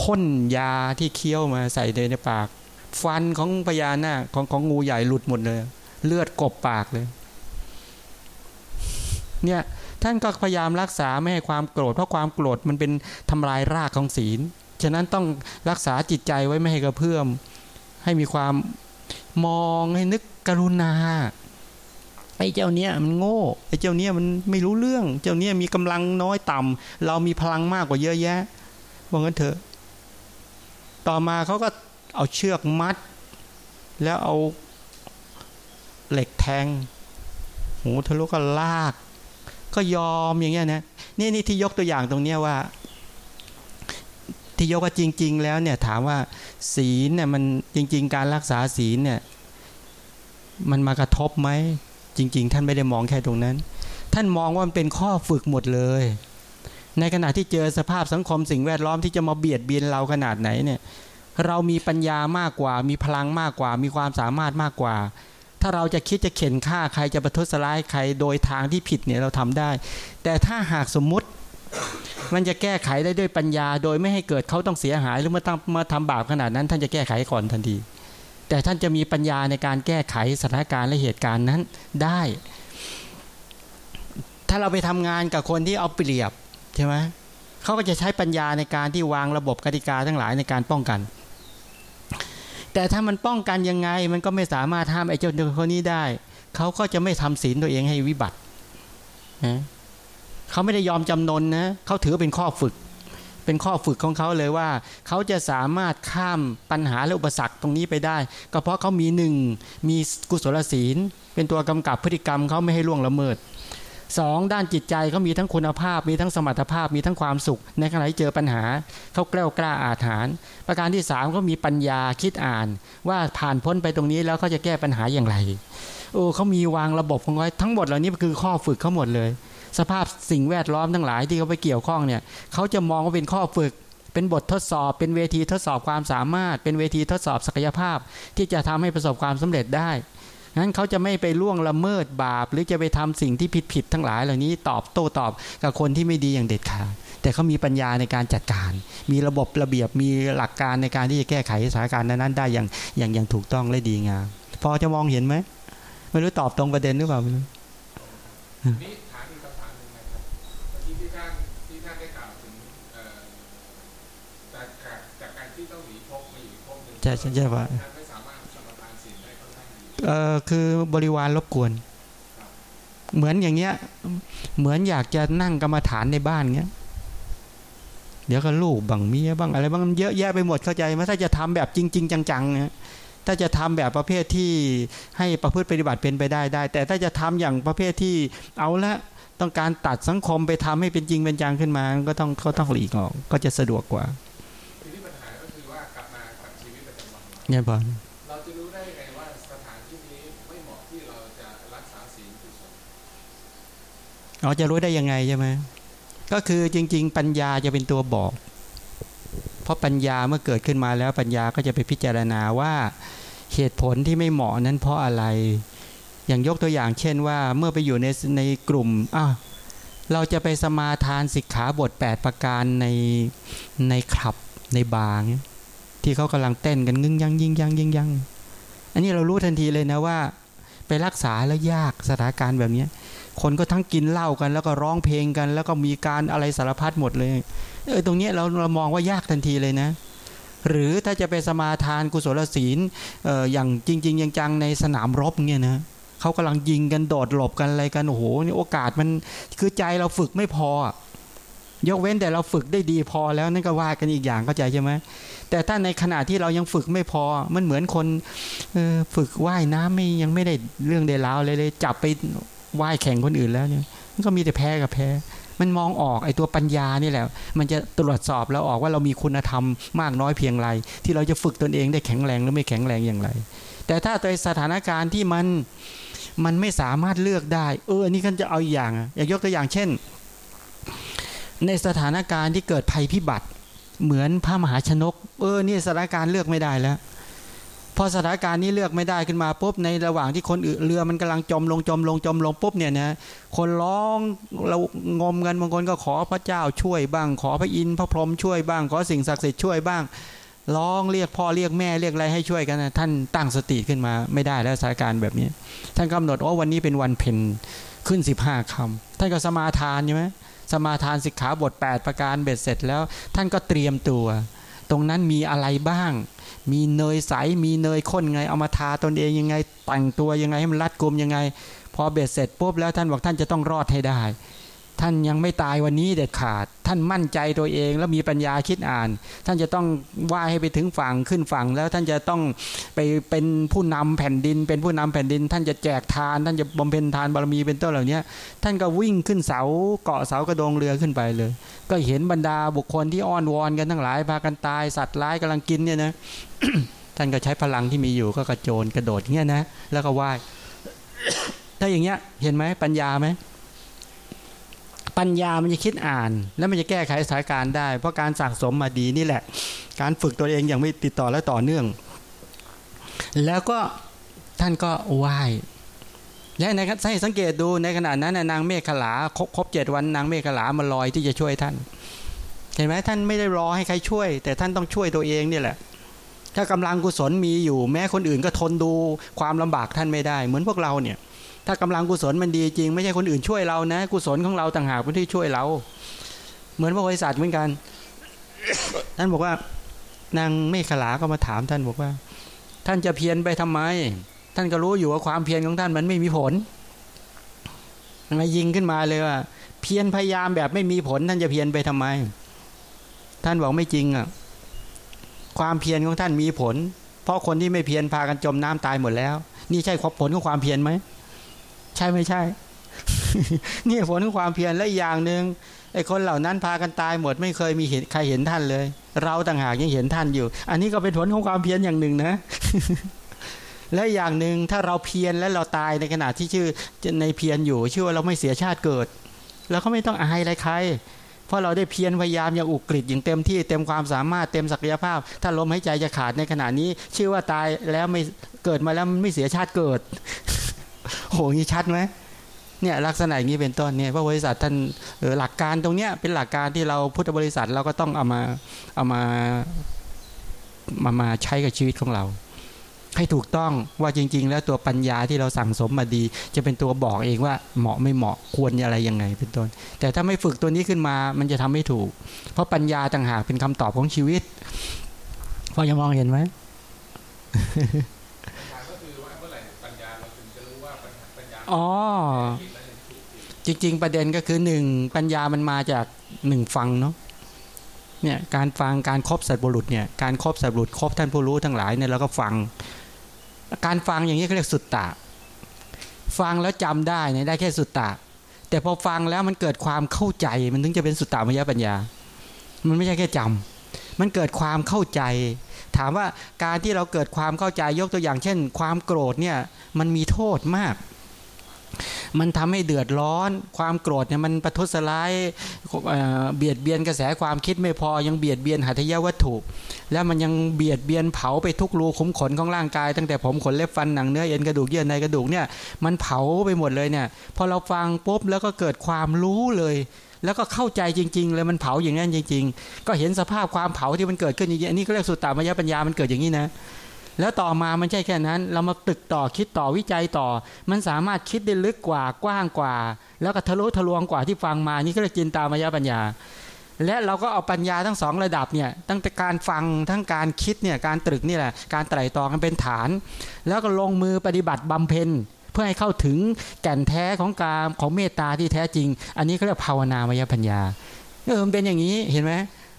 พ่นยาที่เคี้ยวมาใส่ในปาก ฟันของพญานาคของของงูใหญ่หลุดหมดเลย เลือดกบปากเลย เนี่ยท่านก็พยายามรักษาไม่ให้ความโกรธเพราะความโกรธมันเป็นทำลายรากของศีล ฉะนั้นต้องรักษาจิตใจไว้ไม่ให้กระเพื่อม ให้มีความมองให้นึกกรุณา ไอ้เจ้าเนี้ยมันโง่ไอ้เจ้าเนี้ยมันไม่รู้เรื่อง เจ้าเนี้ยมีกำลังน้อยต่ำเรามีพลังมากกว่าเยอะแยะว่างั้นเถอะ ต่อมาเขาก็เอาเชือกมัด แล้วเอาเหล็กแทงหูทะลุก็ลาก ก็ยอมอย่างเงี้ยนะนี่นี่ที่ยกตัวอย่างตรงเนี้ยว่า ที่ยกว่าจริง ๆ แล้วเนี่ยถามว่าศีลเนี่ยมันจริง ๆ การรักษาศีลเนี่ยมันมากระทบไหม จริง ๆ ท่านไม่ได้มองแค่ตรงนั้น ท่านมองว่ามันเป็นข้อฝึกหมดเลย ในขณะที่เจอสภาพสังคมสิ่งแวดล้อมที่จะมาเบียดเบียนเราขนาดไหนเนี่ย เรามีปัญญามากกว่า มีพลังมากกว่า มีความสามารถมากกว่า ถ้าเราจะคิดจะเข็นฆ่าใครจะประทุษร้ายใครโดยทางที่ผิดเนี่ยเราทำได้ แต่ถ้าหากสมมุติมันจะแก้ไขได้ด้วยปัญญา โดยไม่ให้เกิดเขาต้องเสียหายหรือมาทำมาทำบาปขนาดนั้น ท่านจะแก้ไขก่อนทันที แต่ท่านจะมีปัญญาในการแก้ไขสถานการณ์และเหตุการณ์นั้นได้ ถ้าเราไปทำงานกับคนที่เอาเปรียบใช่ไหมเขาก็จะใช้ปัญญาในการที่วางระบบกติกาทั้งหลายในการป้องกัน แต่ถ้ามันป้องกันยังไงมันก็ไม่สามารถห้ามไอ้เจ้าคนนี้ได้ เขาก็จะไม่ทำศีลตัวเองให้วิบัตินะเขาไม่ได้ยอมจำนนนะเขาถือเป็นข้อฝึก เป็นข้อฝึกของเขาเลยว่าเขาจะสามารถข้ามปัญหาและอุปสรรคตรงนี้ไปได้ ก็เพราะเขามีหนึ่งมีกุศลศีล เป็นตัวกำกับพฤติกรรมเขาไม่ให้ล่วงละเมิดสองด้านจิตใจเขามีทั้งคุณภาพ มีทั้งสมรรถภาพมีทั้งความสุข ในขณะที่เจอปัญหาเขาแกล้วกล้าอาถรรพ์ประการที่สามก็มีปัญญาคิดอ่าน ว่าผ่านพ้นไปตรงนี้แล้วเขาจะแก้ปัญหาอย่างไรโอ้เขามีวางระบบของไว้ทั้งหมดเหล่านี้คือข้อฝึกเขาหมดเลย สภาพสิ่งแวดล้อมทั้งหลายที่เขาไปเกี่ยวข้องเนี่ยเขาจะมองว่าเป็นข้อฝึก เป็นบททดสอบ เป็นเวทีทดสอบความสามารถ เป็นเวทีทดสอบศักยภาพ ที่จะทำให้ประสบความสำเร็จได้งั้นเขาจะไม่ไปล่วงละเมิดบาป หรือจะไปทำสิ่งที่ผิดผิดทั้งหลายเหล่านี้ตอบโต้ตอบกับคนที่ไม่ดีอย่างเด็ดขาดแต่เขามีปัญญาในการจัดการ มีระบบระเบียบมีหลักการในการที่จะแก้ไขสถานการณ์นั้นได้อย่างอย่างอย่างถูกต้องและดีงามพอจะมองเห็นไหมไม่รู้ตอบตรงประเด็นหรือเปล่าไม่รู้ ช่ใช่ใช่ว่าท่อนข้างดีเออคือบริวารรบกวน เหมือนอย่างเงี้ย เหมือนอยากจะนั่งกรรมฐานในบ้านเงี้ย เดี๋ยวก็ลูกบังเมียบ้างอะไรบ้างมันเยอะแยะไปหมดเข้าใจไหมถ้าจะทำแบบจริง ๆ จังๆนะถ้าจะทำแบบประเภทที่ให้ประพฤติปฏิบัติเป็นไปได้ได้ แต่ถ้าจะทำอย่างประเภทที่เอาละต้องการตัดสังคมไปทำให้เป็นจริงเป็นจังขึ้นมา ก็ต้องก็ต้องหลีกออก ก็จะสะดวกกว่า เราเนี่ยพอเราจะรู้ได้ไงว่าสถานที่นี้ไม่เหมาะที่เราจะรักษาศีลกุศลอ๋อจะรู้ได้ยังไงใช่ไหมก็คือจริง ๆ ปัญญาจะเป็นตัวบอก เพราะปัญญาเมื่อเกิดขึ้นมาแล้วปัญญาก็จะไปพิจารณาว่าเหตุผลที่ไม่เหมาะนั้นเพราะอะไร อย่างยกตัวอย่างเช่นว่าเมื่อไปอยู่ในในกลุ่มอ้าวเราจะไปสมาทานสิกขาบท 8 ประการในในคลับในบาร์เงี้ย ที่เขากำลังเต้นกันงึ้งยังยิ่งยังยิ่งยังอันนี้เรารู้ทันทีเลยนะว่า ไปรักษาแล้วยากสถานการณ์แบบนี้คนก็ทั้งกินเหล้ากัน แล้วก็ร้องเพลงกัน แล้วก็มีการอะไรสารพัดหมดเลยเออตรงนี้เราเรามองว่ายากทันทีเลยนะ หรือถ้าจะไปสมาทานกุศลศีลอออย่างจริง ๆ จังๆในสนามรบเนี่ยนะเขากำลังยิงกันโดดหลบกันอะไรกันโอ้โหนี่โอกาสมันคือใจเราฝึกไม่พอ ยกเว้นแต่เราฝึกได้ดีพอแล้วนั่นก็ว่ากันอีกอย่างเข้าใจใช่ไหม แต่ถ้าในขณะที่เรายังฝึกไม่พอ มันเหมือนคนฝึกว่ายน้ำไม่ยังไม่ได้เรื่องได้ราวเลยเลย จับไปว่ายแข่งคนอื่นแล้วเนี่ย มันก็มีแต่แพ้กับแพ้ มันมองออกไอ้ตัวปัญญานี่แหละ มันจะตรวจสอบแล้วออกว่าเรามีคุณธรรมมากน้อยเพียงไร ที่เราจะฝึกตนเองได้แข็งแรงหรือไม่แข็งแรงอย่างไร แต่ถ้าในสถานการณ์ที่มันมันไม่สามารถเลือกได้ เอออันนี้กันจะเอาอย่าง อย่างยกตัวอย่างเช่น ในสถานการณ์ที่เกิดภัยพิบัติ เหมือนพระมหาชนก เออนี่สถานการณ์เลือกไม่ได้แล้ว พอสถานการณ์นี้เลือกไม่ได้ขึ้นมาปุ๊บในระหว่างที่คนอื่นเรือมันกำลังจมลงจมลงจมลงปุ๊บเนี่ยนะคนร้องเรางมกันบางคนก็ขอพระเจ้าช่วยบ้าง ขอพระอินทร์พระพรหมช่วยบ้าง ขอสิ่งศักดิ์สิทธิ์ช่วยบ้างร้องเรียกพ่อเรียกแม่เรียกอะไรให้ช่วยกันนะท่านตั้งสติขึ้นมาไม่ได้แล้วสถานการณ์แบบนี้ ท่านกำหนดว่าวันนี้เป็นวันเพ็ญขึ้นสิบห้าคำท่านก็สมาทานใช่ไหม สมาทานสิกขาบท 8 ประการเบ็ดเสร็จแล้ว ท่านก็เตรียมตัว ตรงนั้นมีอะไรบ้าง มีเนยใสมีเนยข้นไงเอามาทาตนเองยังไงแต่งตัวยังไงให้มันรัดกุมยังไง พอเบ็ดเสร็จปุ๊บแล้วท่านบอกท่านจะต้องรอดให้ได้ ท่านยังไม่ตายวันนี้เด็ดขาด ท่านมั่นใจตัวเองแล้วมีปัญญาคิดอ่าน ท่านจะต้องว่ายให้ไปถึงฝั่งขึ้นฝั่งแล้วท่านจะต้องไปเป็นผู้นำแผ่นดิน เป็นผู้นำแผ่นดิน ท่านจะแจกทาน ท่านจะบำเพ็ญทานบารมีเป็นต้นเหล่านี้ท่านก็วิ่งขึ้นเสาเกาะเสากระโดงเรือขึ้นไปเลย ก็เห็นบรรดาบุคคลที่อ้อนวอนกันทั้งหลายพากันตายสัตว์ร้ายกำลังกินเนี่ยนะท่านก็ใช้พลังที่มีอยู่ก็กระโจนกระโดดเงี้ยนะแล้วก็ว่ายถ้าอย่างเงี้ยเห็นไหมปัญญาไหม ปัญญามันจะคิดอ่าน แล้วมันจะแก้ไขสถานการณ์ได้ เพราะการสั่งสมมาดีนี่แหละ การฝึกตัวเองอย่างไม่ติดต่อและต่อเนื่อง แล้วก็ท่านก็ไหว้และในให้สังเกตดูในขณะนั้นนางเมฆขลาครบครบเจ็ดวันนางเมฆขลามาลอยที่จะช่วยท่าน เห็นไหมท่านไม่ได้รอให้ใครช่วย แต่ท่านต้องช่วยตัวเองนี่แหละ ถ้ากำลังกุศลมีอยู่แม้คนอื่นก็ทนดูความลำบากท่านไม่ได้ เหมือนพวกเราเนี่ย ถ้ากำลังกุศลมันดีจริง ไม่ใช่คนอื่นช่วยเรานะ กุศลของเราต่างหากเป็นที่ช่วยเรา เหมือนพระบริษัทเหมือนกันท่านบอกว่านางเมฆขลาก็มาถามท่านบอกว่า ท่านจะเพียรไปทำไม ท่านก็รู้อยู่ว่าความเพียรของท่านมันไม่มีผลมายิงขึ้นมาเลยว่าเพียรพยายามแบบไม่มีผล ท่านจะเพียรไปทำไม ท่านบอกไม่จริงอะความเพียรของท่านมีผล เพราะคนที่ไม่เพียรพากันจมน้ำตายหมดแล้ว นี่ใช่ผลของความเพียรไหม ใช่ไม่ใช่ นี่ผลของความเพียรและอย่างหนึ่งไอ้คนเหล่านั้นพากันตายหมดไม่เคยมีเห็นใครเห็นท่านเลย เราต่างหากยังเห็นท่านอยู่ อันนี้ก็เป็นผลของความเพียรอย่างหนึ่งนะ และอย่างหนึ่งถ้าเราเพียรและเราตายในขณะที่ชื่อในเพียรอยู่ชื่อว่าเราไม่เสียชาติเกิดเราก็ไม่ต้องอายอะไรใคร เพราะเราได้เพียรพยายามอย่างอุกฤษอย่างเต็มที่เต็มความสามารถเต็มศักยภาพ ถ้าลมหายใจจะขาดในขณะนี้ ชื่อว่าตายแล้วไม่เกิดมาแล้วไม่เสียชาติเกิด โหนี่ชัดไหมเนี่ยลักษณะอย่างนี้เป็นต้นเนี่ยพระบริษัทท่านหลักการตรงเนี้ยเป็นหลักการที่เราพุทธบริษัทเราก็ต้องเอามาเอามามามาใช้กับชีวิตของเรา ให้ถูกต้องว่าจริง ๆ แล้วตัวปัญญาที่เราสั่งสมมาดี จะเป็นตัวบอกเองว่าเหมาะไม่เหมาะควรอะไรยังไงเป็นต้น แต่ถ้าไม่ฝึกตัวนี้ขึ้นมามันจะทำไม่ถูก เพราะปัญญาต่างหากเป็นคำตอบของชีวิตพอจะมองเห็นไหม ถามก็คื อ๋อ จริง ๆ ประเด็นก็คือหนึ่งปัญญามันมาจากหนึ่งฟังเนาะเนี่ยการฟังการครบสัตบุรุษเนี่ยการครบสัตบุรุษครบท่านผู้รู้ทั้งหลายเนี่ยเราก็ฟัง การฟังอย่างนี้เขาเรียกสุตตะ ฟังแล้วจำได้เนี่ยได้แค่สุตตะ แต่พอฟังแล้วมันเกิดความเข้าใจมันถึงจะเป็นสุตตามยปัญญา มันไม่ใช่แค่จำมันเกิดความเข้าใจ ถามว่าการที่เราเกิดความเข้าใจยกตัวอย่างเช่น ความโกรธเนี่ยมันมีโทษมาก มันทำให้เดือดร้อน ความโกรธเนี่ยมันประทุษร้ายเบียดเบียนกระแสความคิดไม่พอยังเบียดเบียนหัตถยวัตถุ แล้วมันยังเบียดเบียนเผาไปทุกรูขุมขนของร่างกาย ตั้งแต่ผมขนเล็บฟันหนังเนื้อเอ็นกระดูกเยื่อในกระดูกเนี่ยมันเผาไปหมดเลยเนี่ยพอเราฟังปุ๊บแล้วก็เกิดความรู้เลยแล้วก็เข้าใจจริง ๆ เลยมันเผาอย่างนั้นจริง ๆ ก็เห็นสภาพความเผาที่มันเกิดขึ้นอย่างนี้อันนี้ก็เรียกสุตตามยปัญญามันเกิดอย่างนี้นะ แล้วต่อมามันใช่แค่นั้น เรามาตึกต่อคิดต่อวิจัยต่อ มันสามารถคิดได้ลึกกว่ากว้างกว่า แล้วก็ทะลุทะลวงกว่าที่ฟังมานี่ก็เรียกจินตามายปัญญา และเราก็เอาปัญญาทั้งสองระดับเนี่ยตั้งแต่การฟังทั้งการคิดเนี่ยการตรึกนี่แหละการไตร่ตรองกันเป็นฐาน แล้วก็ลงมือปฏิบัติบำเพ็ญเพื่อให้เข้าถึงแก่นแท้ของการของเมตตาที่แท้จริง อันนี้เขาเรียกภาวนามายปัญญาเออมันเป็นอย่างนี้เห็นไหม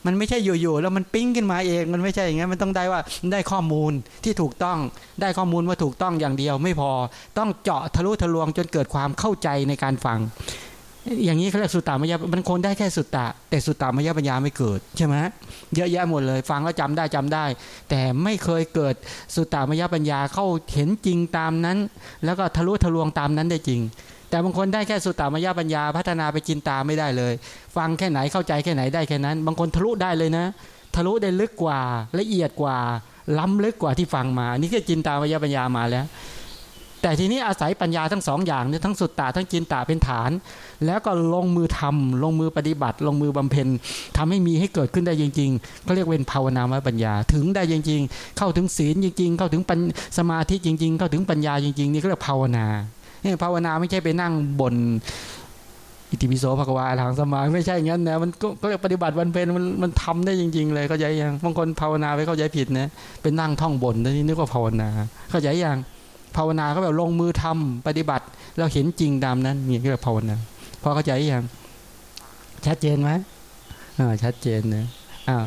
มันไม่ใช่อยู่ๆแล้วมันปิ้งขึ้นมาเองมันไม่ใช่อย่างงี้มันต้องได้ว่าได้ข้อมูลที่ถูกต้องได้ข้อมูลว่าถูกต้องอย่างเดียวไม่พอต้องเจาะทะลุทะลวงจนเกิดความเข้าใจในการฟัง อย่างนี้เขาเรียกสุตตามยามันคนได้แค่สุตตะ แต่สุตตามยปัญญาไม่เกิดใช่ไหมเยอะแยะหมดเลย ฟังแล้วจาได้จำได้ แต่ไม่เคยเกิดสุตตามยปัญญาเข้าเห็นจริงตามนั้น แล้วก็ทะลุทะลวงตามนั้นได้จริง แต่บางคนได้แค่สุตตามยปัญญาพัฒนาไปจินตาไม่ได้เลย ฟังแค่ไหนเข้าใจแค่ไหนได้แค่นั้น บางคนทะลุได้เลยนะ ทะลุได้ลึกกว่าละเอียดกว่า ล้ำลึกกว่าที่ฟังมา นี่ก็จินตามยปัญญามาแล้ว แต่ทีนี้อาศัยปัญญาทั้งสองอย่างเนี่ยทั้งสุตตาทั้งจินตาเป็นฐาน แล้วก็ลงมือทำลงมือปฏิบัติ ลงมือบำเพ็ญทำให้มีให้เกิดขึ้นได้จริงๆก็เรียกเป็นภาวนามปัญญา ถึงได้จริง ๆ เข้าถึงศีลจริง ๆ เข้าถึงสมาธิจริง ๆ เข้าถึงปัญญาจริงๆนี่ก็เรียกภาวนา นี่ภาวนาไม่ใช่ไปนั่งบนอิติปิโสภควาทางสมาไม่ใช่งั้นนะมันก็เรียกปฏิบัติวันเพนมันมันทำได้จริง ๆ เลยเข้าใจยังบางคนภาวนาไปเข้าใจผิดนะเป็นนั่งท่องบนนี่นึกว่าภาวนา เข้าใจยังภาวนาก็แบบลงมือทำปฏิบัติแล้วเห็นจริงตามนั้นนี่ก็เรียกภาวนาพอเข้าใจยังชัดเจนไหมอ่าชัดเจนนะอ้าว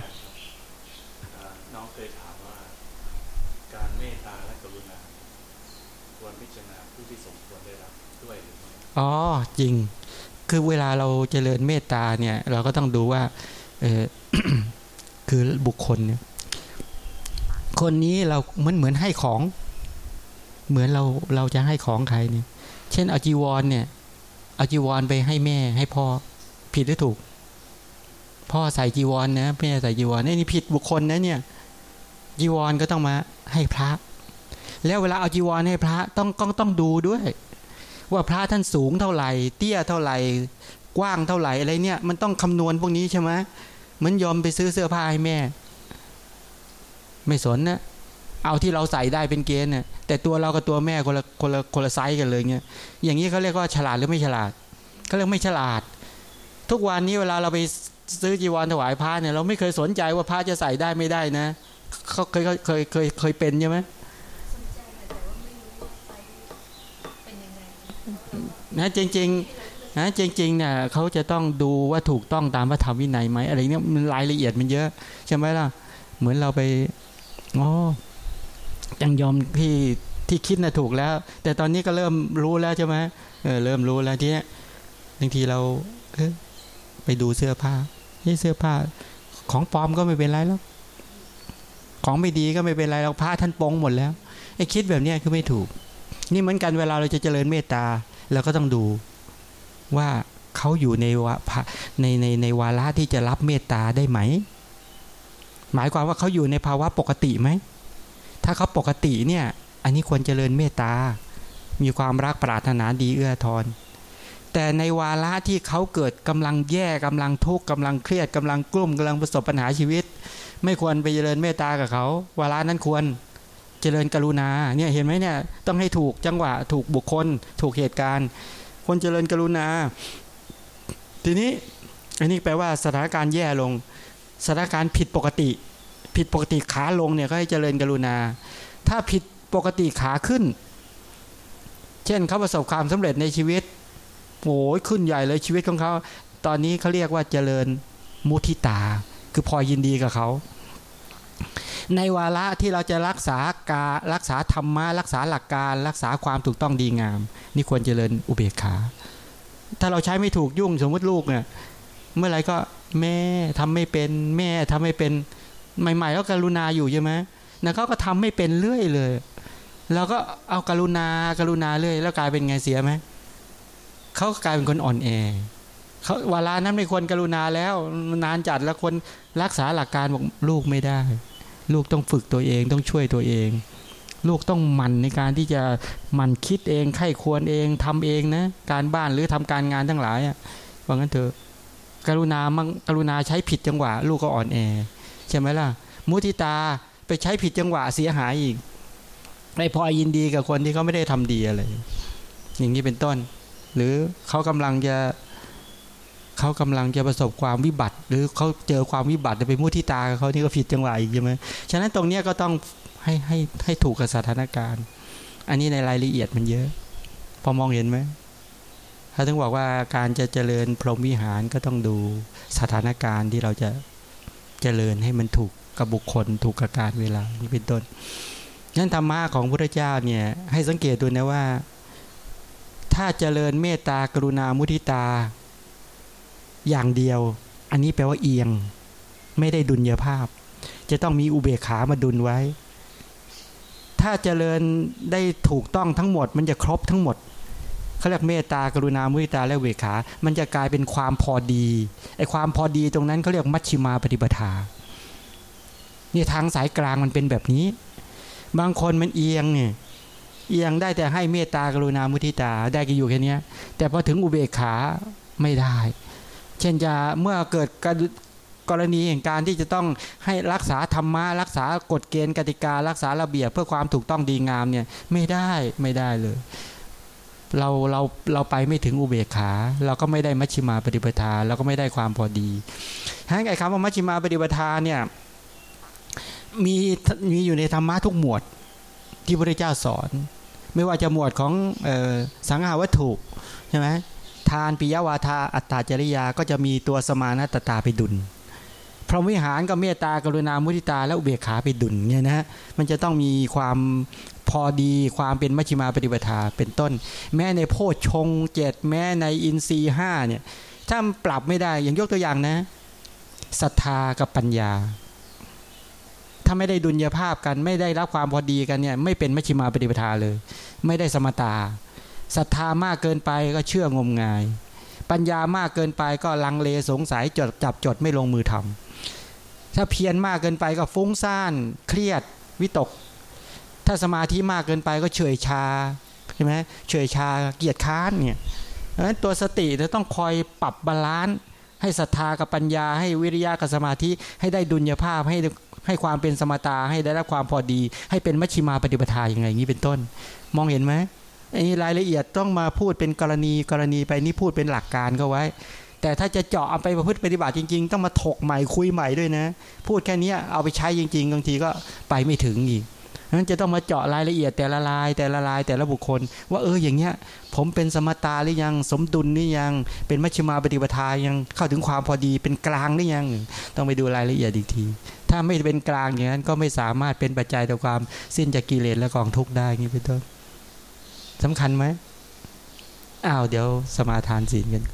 อ๋อจริง คือเวลาเราเจริญเมตตาเนี่ย เราก็ต้องดูว่าเออคือบุคคลเนี่ยคนนี้เราเหมือนเหมือนให้ของ เหมือนเราเราจะให้ของใครเนี่ย เช่นเอาจีวรเนี่ยเอาจีวรไปให้แม่ให้พ่อผิดหรือถูก พ่อใส่จีวรนะแม่ใส่จีวรนี่ผิดบุคคลนะเนี่ยจีวรก็ต้องมาให้พระ แล้วเวลาเอาจีวรให้พระต้องต้องต้องดูด้วย ว่าพระท่านสูงเท่าไหร่ เตี้ยเท่าไหร่ กว้างเท่าไหร่อะไรเนี่ยมันต้องคำนวณพวกนี้ใช่ไหมเหมือนยอมไปซื้อเสื้อผ้าให้แม่ ไม่สนนะเอาที่เราใส่ได้เป็นเกณฑ์เนี่ยแต่ตัวเรากับตัวแม่คนละคนละคนละไซส์กันเลยเงี้ยอย่างนี้เขาเรียกว่าฉลาดหรือไม่ฉลาดเขาเรียกไม่ฉลาด ทุกวันนี้เวลาเราไปซื้อจีวรถวายพระเนี่ยเราไม่เคยสนใจว่าพระจะใส่ได้ไม่ได้นะเขาเคยเคยเคยเคยเป็นใช่ไหม นะจริงๆนะจริงๆเนี่ยเขาจะต้องดูว่าถูกต้องตามพระธรรมวินัยไหมอะไรเนี้ยมันรายละเอียดมันเยอะใช่ไหมล่ะ เหมือนเราไปอ๋อยังยอมที่ที่คิดนะถูกแล้ว แต่ตอนนี้ก็เริ่มรู้แล้วใช่ไหมเออเริ่มรู้แล้วทีนี้บางทีเราเออไปดูเสื้อผ้านี่เสื้อผ้า ของปลอมก็ไม่เป็นไรแล้ว ของไม่ดีก็ไม่เป็นไรเราผ้าท่านปองหมดแล้วไอ้คิดแบบนี้คือไม่ถูก นี่เหมือนกันเวลาเราจะเจริญเมตตา เราก็ต้องดูว่าเขาอยู่ในวะในในในวาระที่จะรับเมตตาได้ไหม หมายความว่าเขาอยู่ในภาวะปกติไหม ถ้าเขาปกติเนี่ย อันนี้ควรเจริญเมตตา มีความรักปรารถนาดีเอื้อทอนแต่ในวาระที่เขาเกิดกำลังแย่กำลังทุกข์กำลังเครียดกำลังกลุ้มกำลังประสบปัญหาชีวิต ไม่ควรไปเจริญเมตตากับเขา วาระนั้นควร เจริญกรุณาเนี่ยเห็นไหมเนี่ยต้องให้ถูกจังหวะถูกบุคคล ถูกเหตุการณ์ คนเจริญกรุณา ทีนี้อันนี้แปลว่าสถานการณ์แย่ลงสถานการณ์ผิดปกติ ผิดปกติขาลงเนี่ยก็ให้เจริญกรุณา ถ้าผิดปกติขาขึ้น เช่นเขาประสบความสำเร็จในชีวิตโอ้ยขึ้นใหญ่เลยชีวิตของเขา ตอนนี้เขาเรียกว่าเจริญมุทิตา คือพอยินดีกับเขา ในวาระที่เราจะรักษาการรักษาธรรมะรักษาหลักการ รักษาความถูกต้องดีงาม นี่ควรเจริญอุเบกขา ถ้าเราใช้ไม่ถูกยุ่งสมมติลูกเนี่ยเมื่อไรก็แม่ทำไม่เป็นแม่ทำไม่เป็นใหม่ๆก็กรุณาอยู่ใช่ไหมนะเขาก็ทำไม่เป็นเรื่อยเลยเราก็เอากรุณากรุณาเรื่อยแล้วกลายเป็นไงเสียไหมเขากลายเป็นคนอ่อนแอเขาเวลานั้นไม่ควรกรุณาแล้วนานจัดแล้วคนรักษาหลักการบอกลูกไม่ได้ ลูกต้องฝึกตัวเองต้องช่วยตัวเอง ลูกต้องหมั่นในการที่จะหมั่นคิดเองไข้ควรเองทำเองนะการบ้านหรือทำการงานทั้งหลายอะว่างั้นเถอะกรุณามังกรุณาใช้ผิดจังหวะ ลูกก็อ่อนแอใช่ไหมล่ะ มุทิตาไปใช้ผิดจังหวะเสียหายอีกไม่พอยินดีกับคนที่เขาไม่ได้ทำดีอะไร อย่างนี้เป็นต้น หรือเขากำลังจะ เขากำลังจะประสบความวิบัติ หรือเขาเจอความวิบัติไปมุทิตาเขานี่ก็ผิดจังหวะอีกใช่ไหมฉะนั้นตรงเนี้ก็ต้องให้ให้ให้ถูกกับสถานการณ์ อันนี้ในรายละเอียดมันเยอะ พอมองเห็นไหมเขาถึงบอกว่าการจะเจริญพรหมวิหารก็ต้องดูสถานการณ์ที่เราจะเจริญให้มันถูกกับบุคคล ถูกกับการเวลานี่เป็นต้นนั้นธรรมะของพระเจ้าเนี่ยให้สังเกตดูนะว่า ถ้าเจริญเมตตากรุณามุทิตา อย่างเดียว อันนี้แปลว่าเอียง ไม่ได้ดุลยภาพ จะต้องมีอุเบกขามาดุลไว้ ถ้าเจริญได้ถูกต้องทั้งหมด มันจะครบทั้งหมดเขาเรียกเมตตากรุณามุทิตาและเวขา มันจะกลายเป็นความพอดีไอ้ความพอดีตรงนั้นเขาเรียกมัชชิมาปฏิปทาเนี่ยทางสายกลางมันเป็นแบบนี้ บางคนมันเอียงเนี่ยเอียงได้แต่ให้เมตตากรุณามุทิตาได้ก็อยู่แค่นี้แต่พอถึงอุเบกขาไม่ได้ เช่นจะเมื่อเกิดกรณีแห่งการที่จะต้องให้รักษาธรรมะรักษากฎเกณฑ์กติการักษาระเบียบเพื่อความถูกต้องดีงามเนี่ยไม่ได้ไม่ได้เลย เราเราเราไปไม่ถึงอุเบกขา เราก็ไม่ได้มัชฌิมาปฏิปทาเราก็ไม่ได้ความพอดีทั้งไอ้คำว่ามัชฌิมาปฏิปทาเนี่ยมีมีอยู่ในธรรมะทุกหมวดที่พระเจ้าสอน ไม่ว่าจะหมวดของออสังหาวัตถุใช่ไหม ทานปิยวาทาอัตตาจริยาก็จะมีตัวสมานัตตาไปดุลพรหมวิหารก็เมตตากรุณามุทิตาและอุเบกขาไปดุลเนี่ยนะมันจะต้องมีความพอดีความเป็นมัชฌิมาปฏิปทาเป็นต้น แม้ในโพชฌงเจ็ดแม้ในอินทรีห้าเนี่ยถ้าปรับไม่ได้อย่างยกตัวอย่างนะศรัทธากับปัญญา ถ้าไม่ได้ดุลยภาพกันไม่ได้รับความพอดีกันเนี่ยไม่เป็นมัชฌิมาปฏิปทาเลย ไม่ได้สมตา ศรัทธามากเกินไปก็เชื่องมงาย ปัญญามากเกินไปก็ลังเลสงสัยจดจับจดไม่ลงมือทำถ้าเพียรมากเกินไปก็ฟุ้งซ่านเครียดวิตก ถ้าสมาธิมากเกินไปก็เฉยชาใช่ไหมเฉยชาเกียจคร้านเนี่ยเพราะฉะนั้นตัวสติจะต้องคอยปรับ balance ให้ศรัทธากับปัญญา ให้วิริยะกับสมาธิให้ได้ดุลยภาพให้ให้ความเป็นสมตาให้ได้รับความพอดี ให้เป็นมัชชิมาปฏิปทาอย่างไรอย่างนี้เป็นต้น มองเห็นไหม อันนี้รายละเอียดต้องมาพูดเป็นกรณีกรณีไปนี่พูดเป็นหลักการก็ไว้ แต่ถ้าจะเจาะเอาไปประพฤติปฏิบัติจริง ๆ ต้องมาถกใหม่คุยใหม่ด้วยนะ พูดแค่นี้เอาไปใช้จริงๆบางทีก็ไปไม่ถึงอีกนั้นจะต้องมาเจาะรายละเอียดแต่ละลายแต่ละลายแต่ละบุคคล ว่าเอออย่างเงี้ย ผมเป็นสมตาหรือยังสมดุลหรือยัง เป็นมัชฌิมาปฏิปทายังเข้าถึงความพอดีเป็นกลางหรือยัง ต้องไปดูรายละเอียดอีกที ถ้าไม่เป็นกลางอย่างนั้นก็ไม่สามารถเป็นปัจจัยต่อความสิ้นจากกิเลสและกองทุกข์ได้งี้เป็นต้น สำคัญไหมอ้าวเดี๋ยวสมาทานศีลกัน